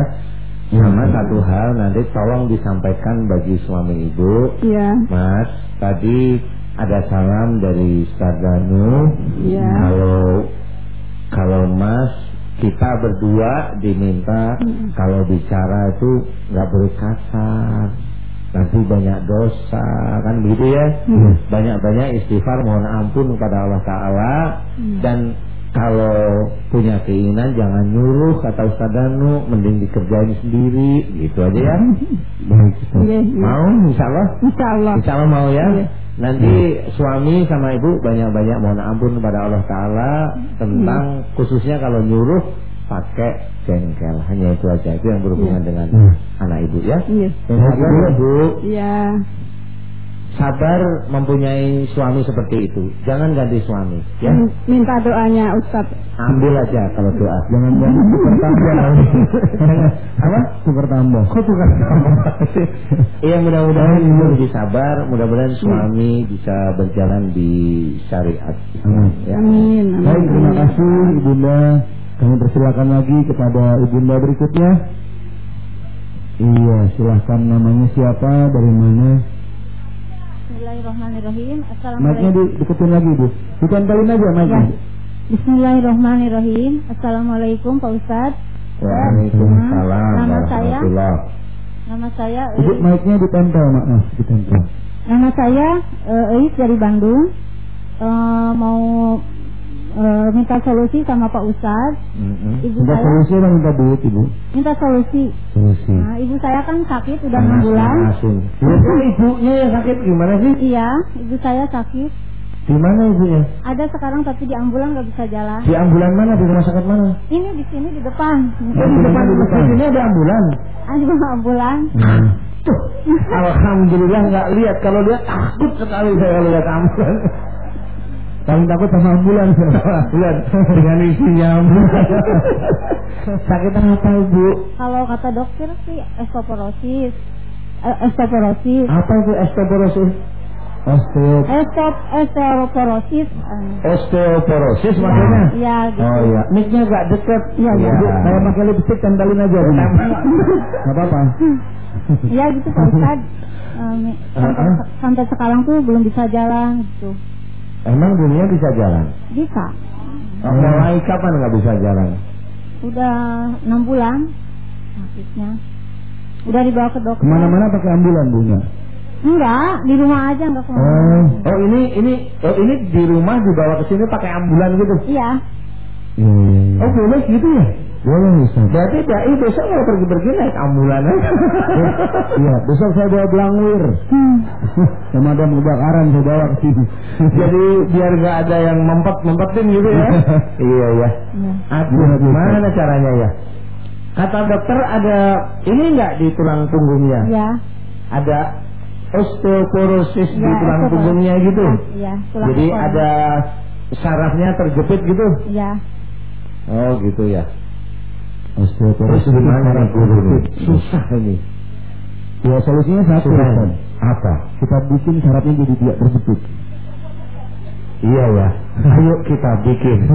Sama satu hal nanti tolong disampaikan bagi suami ibu, Iya. Mas. Tadi ada salam dari Ustaz Danu. Iya. Kalau kalau Mas kita berdua diminta kalau bicara itu nggak boleh kasar. Nanti banyak dosa kan begitu ya. Banyak-banyak istighfar mohon ampun kepada Allah Taala dan kalau punya keinginan jangan nyuruh kata Ustaz Danu mending dikerjain sendiri gitu aja ya. Baik. Iya. iya. Mau insya Allah. Insya Allah. Insya Allah mau ya. Iya. Nanti suami sama ibu banyak-banyak mohon ampun kepada Allah Taala tentang khususnya kalau nyuruh pakai jengkel. Hanya itu aja itu yang berhubungan dengan Hmm. anak ibu ya. Iya. Ya bu, Iya. Sabar mempunyai suami seperti itu. Jangan ganti suami ya. Minta doanya Ustaz. Ambil aja kalau doa. Jangan *laughs* jangan tukar tambah. Apa? Tukar tambah. Kok tukar *laughs* Iya mudah-mudahan ibu lebih sabar, mudah-mudahan suami bisa berjalan di syariat. Amin. Ya. Amin. amin. Baik, terima kasih Ibunda. Kami persilakan lagi kepada Ibunda berikutnya. Iya, silahkan namanya siapa, dari mana? Bismillahirrahmanirrahim. Mic-nya Assalamualaikum. di, deketin lagi, Bu. Ditempelin aja mic-nya. Ya. Bismillahirrahmanirrahim. Assalamualaikum Pak Ustadz. Waalaikumsalam Nama saya? Nama saya Ibu, mic-nya ditempel, maaf, ditempel. Nama saya eh, Eis dari Bandung. Eh, mau eh, minta solusi sama Pak Ustadz. Ibu Minta saya solusi atau minta duit, Ibu? minta solusi. Solusi. Nah, ibu saya kan sakit udah enam Panas, bulan. panasin. Itu ibunya yang sakit gimana sih? Iya, ibu saya sakit. Di mana ibunya? Ada sekarang tapi di ambulan nggak bisa jalan. Di ambulan mana? Di rumah sakit mana? Ini di sini di depan. Oh, di depan masjid ini ada ambulan. Ada ambulan. Hmm. Tuh, Alhamdulillah nggak lihat. Kalau lihat takut sekali saya lihat ambulan. Paling takut sama ambulan. Ambulan dengan isinya ambulan. *laughs* Sakit apa ibu? Kalau kata dokter sih osteoporosis. Eh, osteoporosis. Apa itu osteoporosis? Osteoporosis. Osteoporosis maksudnya? Iya gitu. Oh iya, mic-nya agak dekat. Iya, iya. Bu, saya pakai lipstick tempelin aja. Bu. Nggak apa-apa. Iya gitu Pak Ustad. *laughs* Eh, sampai, sampai sekarang tuh belum bisa jalan gitu. Emang dunia bisa jalan? Bisa. Oh, mulai kapan nggak bisa jalan? Udah enam bulan sakitnya. Udah dibawa ke dokter. Ke mana-mana pakai ambulan, Bu. Nya? Enggak, di rumah aja enggak ke mana. Oh. Oh ini ini oh ini di rumah dibawa ke sini pakai ambulan gitu? Iya, iya. Oh boleh gitu ya? Boleh Ustaz. Berarti dai besok kalau pergi-pergi naik ambulan aja. *laughs* Iya, besok saya bawa belangwir. Sama ada kebakaran saya bawa ke *laughs* sini. Jadi biar nggak ada yang mempet mempetin gitu ya. *laughs* iya ya. Iya. Aduh, Iya, gimana caranya ya? Kata dokter ada ini nggak di tulang punggungnya? Ya. Ada osteoporosis di Ya, tulang itu, Pak. punggungnya gitu. Ya, iya, tulang Jadi ada sarafnya terjepit gitu. Ya. Oh gitu ya. Terus Osteoporosis gimana nih guru? Susah ini. Ya solusinya satu. Ustaz. Apa? Kita bikin syaratnya jadi tidak terjepit. Iya ya. Ayo kita bikin. *laughs*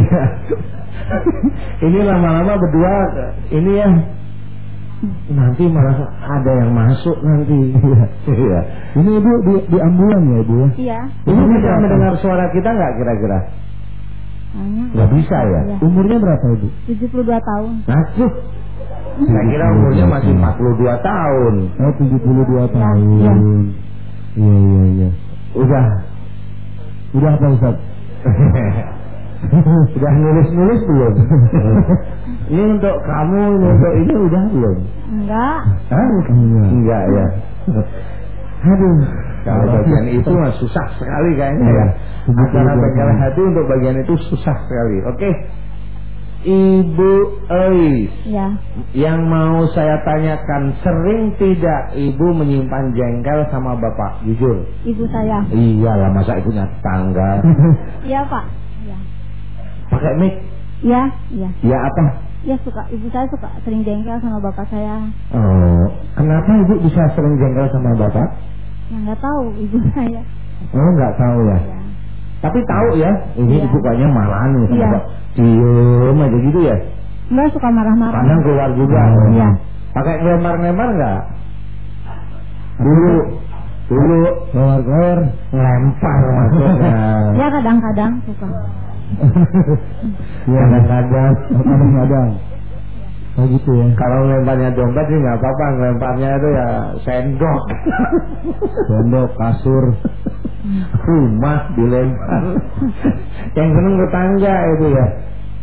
iya. ini lama-lama berdua ini ya nanti malah ada yang masuk nanti. Iya. Ini ibu di, di ambulan ya ibu ya? Iya. Ini Umurnya bisa mendengar suara kita nggak kira-kira? Nggak bisa ya? Iya. Umurnya berapa ibu? 72 tahun. Masuk. Saya kira umurnya masih 42 tahun. Oh 72 tahun. Iya. Iya iya iya. Udah Udah apa Ustaz? *laughs* Sudah nulis-nulis belum? *laughs* ini untuk kamu, ini untuk ini udah belum? Enggak. Hah? Iya. Enggak ya. Aduh, kalau bagian itu mah susah sekali kayaknya ya. Antara bengkel hati untuk bagian itu susah sekali. Oke. Ibu Eis, Ya. yang mau saya tanyakan, sering tidak ibu menyimpan jengkel sama bapak? Jujur. Ibu saya. Iyalah masa ibunya tetangga. Iya, *laughs* Pak. Iya. Pakai mic? Iya, iya. Ya apa? Ya suka ibu saya suka sering jengkel sama bapak saya. Oh, kenapa ibu bisa sering jengkel sama bapak? Ya nggak tahu ibu *laughs* saya. Oh, nggak tahu ya. Ya. Tapi tahu ya, ini ibu kayaknya malahan nih sama bapak. Diem aja gitu ya. Enggak suka marah-marah. Kadang keluar juga. Iya. Pakai ngelempar-ngelempar nggak? Dulu, dulu Keluar-keluar. ngelempar maksudnya. *laughs* Ya kadang-kadang suka. Iya. *laughs* Kadang-kadang. *laughs* Kadang-kadang. Oh gitu ya. Kalau ngelemparnya dompet sih nggak apa-apa, ngelemparnya itu ya sendok. *laughs* Sendok, kasur. rumah dilempar. Yang seneng tetangga itu ya.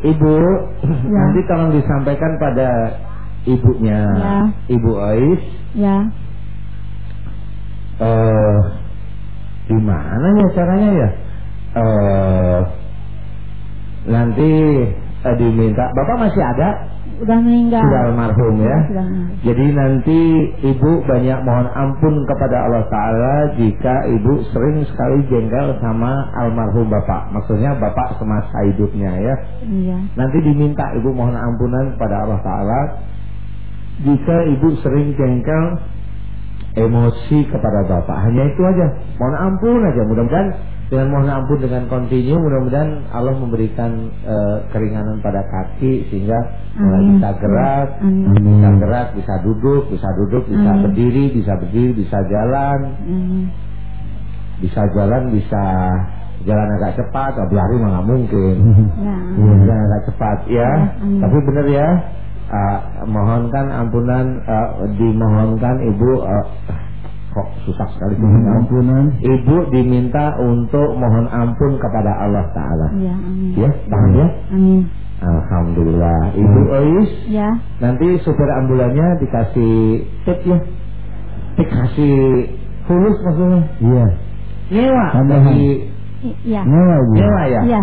Ibu, Ya. nanti tolong disampaikan pada ibunya, Ya. Ibu Ais. Ya. Eh, gimana ya caranya ya? Eh, nanti eh, diminta. Bapak masih ada? Udah meninggal. Sudah almarhum ya. Sudah meninggal. Jadi nanti ibu banyak mohon ampun kepada Allah Ta'ala jika ibu sering sekali jengkel sama almarhum bapak. Maksudnya bapak semasa hidupnya ya. Iya. Nanti diminta ibu mohon ampunan kepada Allah Ta'ala jika ibu sering jengkel emosi kepada bapak. Hanya itu aja. Mohon ampun aja. Mudah-mudahan dengan mohon ampun dengan kontinu, mudah-mudahan Allah memberikan eh, keringanan pada kaki sehingga Amin. bisa gerak, Amin. bisa gerak, bisa duduk, bisa duduk, bisa Amin. berdiri, bisa berdiri, bisa jalan, Amin. bisa jalan, bisa jalan agak cepat, tapi lari mah nggak mungkin. Ya. Jalan agak cepat ya. Ya, amin. Tapi benar ya. Uh, mohonkan ampunan, uh, dimohonkan ibu. uh, kok susah sekali Mohon ampunan. Ibu diminta untuk mohon ampun kepada Allah Taala. Iya, amin. Ya, paham ya? Amin. Alhamdulillah. Ibu Ois, Ya. nanti supir ambulannya dikasih tip ya. Dikasih fulus maksudnya. Iya. Nyewa Tambahan. dari Iya. Nyewa ibu. nyewa ya. Iya.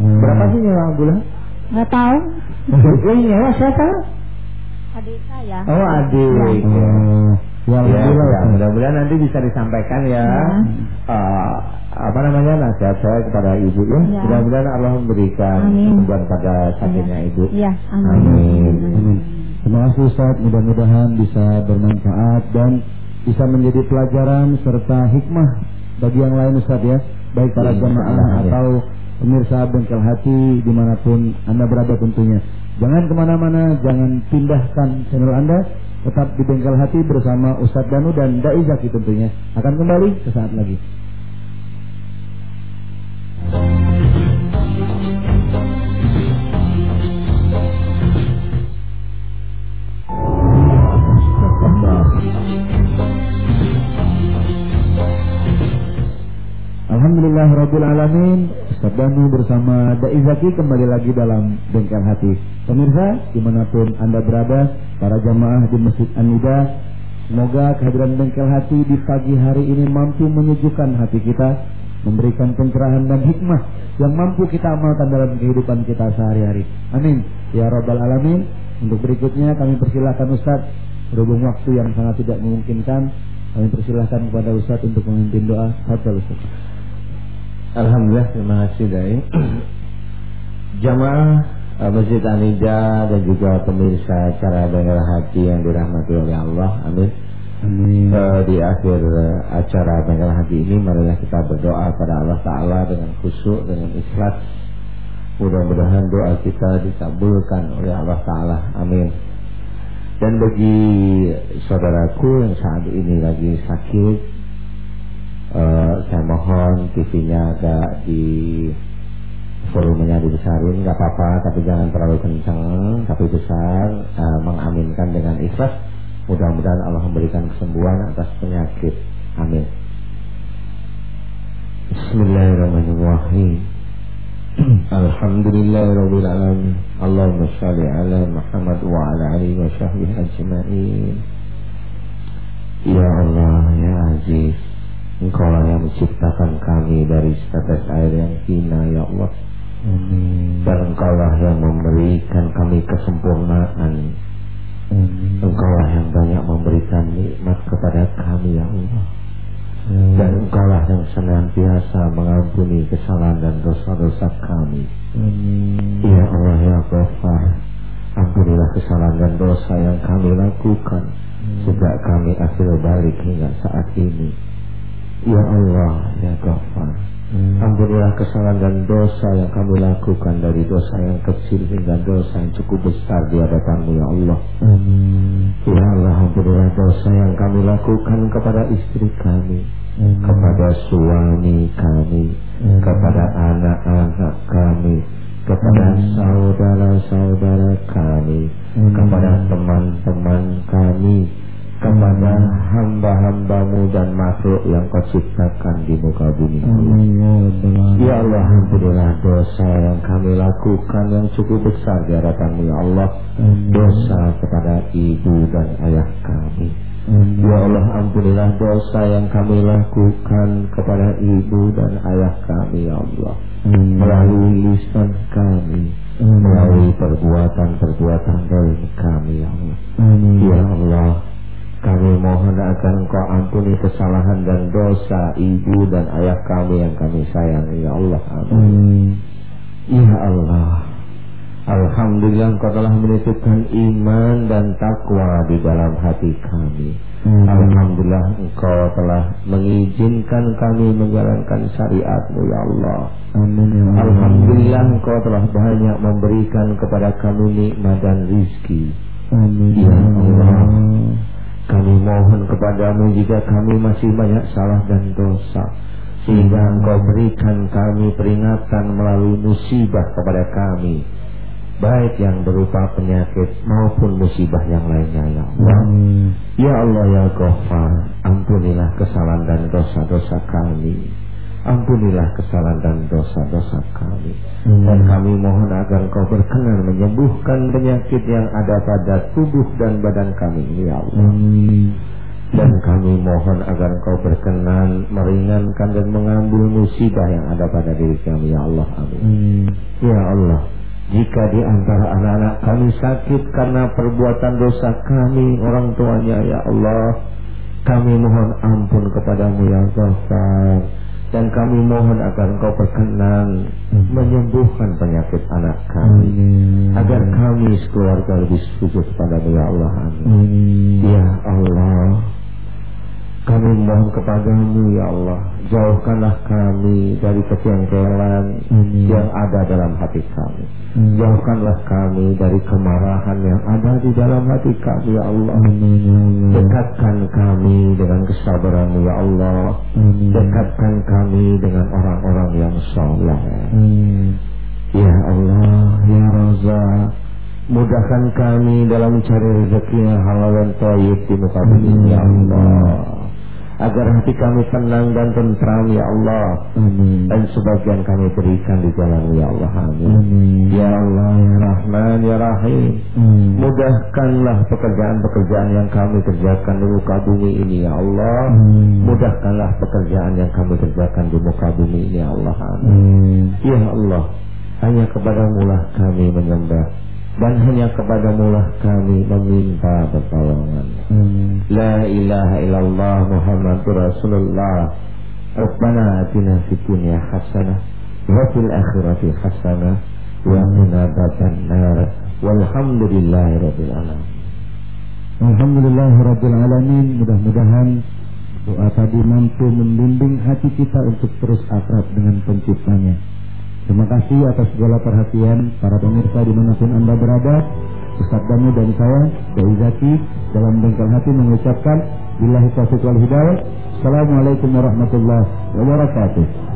Hmm. Berapa sih nyewa ambulan? Nggak tahu. *laughs* Ini nyewa siapa? Adik saya. Oh adik. Oh. Ya, Ya, ya, mudah-mudahan nanti bisa disampaikan ya, Ya. eh, apa namanya nasihat saya kepada ibu ya. Ya. Mudah-mudahan Allah memberikan kesembuhan pada sakitnya ibu. Iya, amin. Amin. Amin. Terima kasih Ustaz, mudah-mudahan bisa bermanfaat dan bisa menjadi pelajaran serta hikmah bagi yang lain Ustaz ya, baik para Insya jamaah Allah, ya. atau pemirsa bengkel hati di mana pun Anda berada tentunya. Jangan ke mana-mana, jangan pindahkan channel Anda, tetap di bengkel hati bersama Ustadz Danu dan Dai Zaki tentunya. Akan kembali sesaat lagi. Alhamdulillah Rabbil Alamin Ustaz Danu bersama Dai Zaki kembali lagi dalam Bengkel Hati. Pemirsa, di mana pun Anda berada, para jamaah di Masjid Anida, semoga kehadiran Bengkel Hati di pagi hari ini mampu menyejukkan hati kita, memberikan pencerahan dan hikmah yang mampu kita amalkan dalam kehidupan kita sehari-hari. Amin. Ya Rabbal Alamin. Untuk berikutnya kami persilahkan Ustaz berhubung waktu yang sangat tidak memungkinkan kami persilahkan kepada Ustaz untuk memimpin doa. Fadal Ustaz. Alhamdulillah terima kasih Dai *clears throat* Jamaah uh, Masjid Anida dan juga pemirsa acara dengar hati yang dirahmati oleh Allah. Amin. Amin. Uh, di akhir uh, acara dengar hati ini marilah kita berdoa pada Allah Ta'ala dengan khusyuk, dengan ikhlas. Mudah-mudahan doa kita dikabulkan oleh Allah Ta'ala. Amin. Dan bagi saudaraku yang saat ini lagi sakit uh, saya mohon TV-nya agak di volumenya dibesarin nggak apa-apa tapi jangan terlalu kencang tapi besar. Uh, mengaminkan dengan ikhlas. Mudah-mudahan Allah memberikan kesembuhan atas penyakit. Amin. Bismillahirrahmanirrahim. *clears throat* Alhamdulillahirabbil alamin Allahumma shalli ala Muhammad wa ala alihi wa sahbihi ajma'in. Ya Allah ya Aziz Engkau lah yang menciptakan kami dari setetes air yang hina ya Allah. Amin. Dan engkau lah yang memberikan kami kesempurnaan. Amin. Engkau lah yang banyak memberikan nikmat kepada kami ya Allah. Dan engkau lah yang senantiasa mengampuni kesalahan dan dosa-dosa kami. Amin. Ya Allah ya Ghaffar Ampunilah kesalahan dan dosa yang kami lakukan. Sejak kami akhir balik hingga saat ini Ya Allah, ya Ghaffar Ampunilah kesalahan dan dosa yang kami lakukan Dari dosa yang kecil hingga dosa yang cukup besar di hadapanmu ya Allah Amin. Ya Allah, ampunilah dosa yang kami lakukan kepada istri kami Amin. Kepada suami kami Amin. Kepada anak-anak kami Kepada saudara-saudara kami. Kepada teman-teman kami kepada hamba-hambamu dan makhluk yang kau ciptakan di muka bumi ya Allah, ampunilah dosa yang kami lakukan yang cukup besar di hadapanmu ya Allah. Dosa kepada ibu dan ayah kami. Ya Allah, ampunilah dosa yang kami lakukan kepada ibu dan ayah kami ya Allah. Melalui lisan kami. Melalui perbuatan-perbuatan dari kami ya Allah. Ya Allah, kami mohon agar Engkau ampuni kesalahan dan dosa ibu dan ayah kami yang kami sayangi. Ya Allah, amin. Ya Allah, Alhamdulillah Engkau telah menitipkan iman dan takwa di dalam hati kami. Amin. Alhamdulillah Engkau telah mengizinkan kami menjalankan syariatmu ya Allah. Amin ya Allah. Alhamdulillah Engkau telah banyak memberikan kepada kami nikmat dan rizki. Amin Ya Allah. Kami mohon kepadamu jika kami masih banyak salah dan dosa Sehingga engkau berikan kami peringatan melalui musibah kepada kami Baik yang berupa penyakit maupun musibah yang lainnya ya Allah Amin. Ya Allah ya Ghaffar Ampunilah kesalahan dan dosa-dosa kami Ampunilah kesalahan dan dosa-dosa kami Amin. Dan kami mohon agar Engkau berkenan menyembuhkan penyakit yang ada pada tubuh dan badan kami ini ya Allah Amin. Dan kami mohon agar Engkau berkenan meringankan dan mengambil musibah yang ada pada diri kami ya Allah amin Amin. Ya Allah jika di antara anak-anak kami sakit karena perbuatan dosa kami orang tuanya ya Allah kami mohon ampun kepadamu ya Ghaffar dan kami mohon agar engkau berkenan menyembuhkan penyakit anak kami Amin. agar kami sekeluarga lebih sujud kepadamu ya Allah Amin. Ya Allah Kami mohon kepadamu ya Allah Jauhkanlah kami dari kejengkelan Amin. yang ada dalam hati kami Amin. Jauhkanlah kami dari kemarahan yang ada di dalam hati kami ya Allah Amin Allah. Dekatkan kami dengan kesabaranmu ya Allah Amin. Dekatkan kami dengan orang-orang yang soleh Amin. Ya Allah, Ya Raza Mudahkan kami dalam mencari rezeki yang halal dan tayyib di muka bumi Ya Allah agar hati kami tenang dan tentram ya Allah Amin. dan sebagian kami berikan di jalan ya Allah amin Amin. ya Allah ya Rahman ya Rahim Amin. Mudahkanlah pekerjaan-pekerjaan yang kami kerjakan di muka bumi ini ya Allah Amin. Mudahkanlah pekerjaan yang kami kerjakan di muka bumi ini ya Allah Amin Amin. Ya Allah Hanya kepadamu lah kami menyembah Dan hanya kepadamu lah kami meminta pertolongan. Amin. La ilaha illallah Muhammadur Rasulullah. Rabbana atina fid dunya hasanah Wa fil akhirati hasanah Wa qina adzabannar. Walhamdulillahi rabbil alamin. Alhamdulillah Rabbil Alamin. Mudah-mudahan doa tadi mampu membimbing hati kita untuk terus akrab dengan penciptanya Terima kasih atas segala perhatian para pemirsa di mana pun Anda berada. Ustaz Danu dan saya, Dai Zaki Dalam bengkel hati mengucapkan Billahi taufiq wal hidayah. Assalamualaikum warahmatullahi wabarakatuh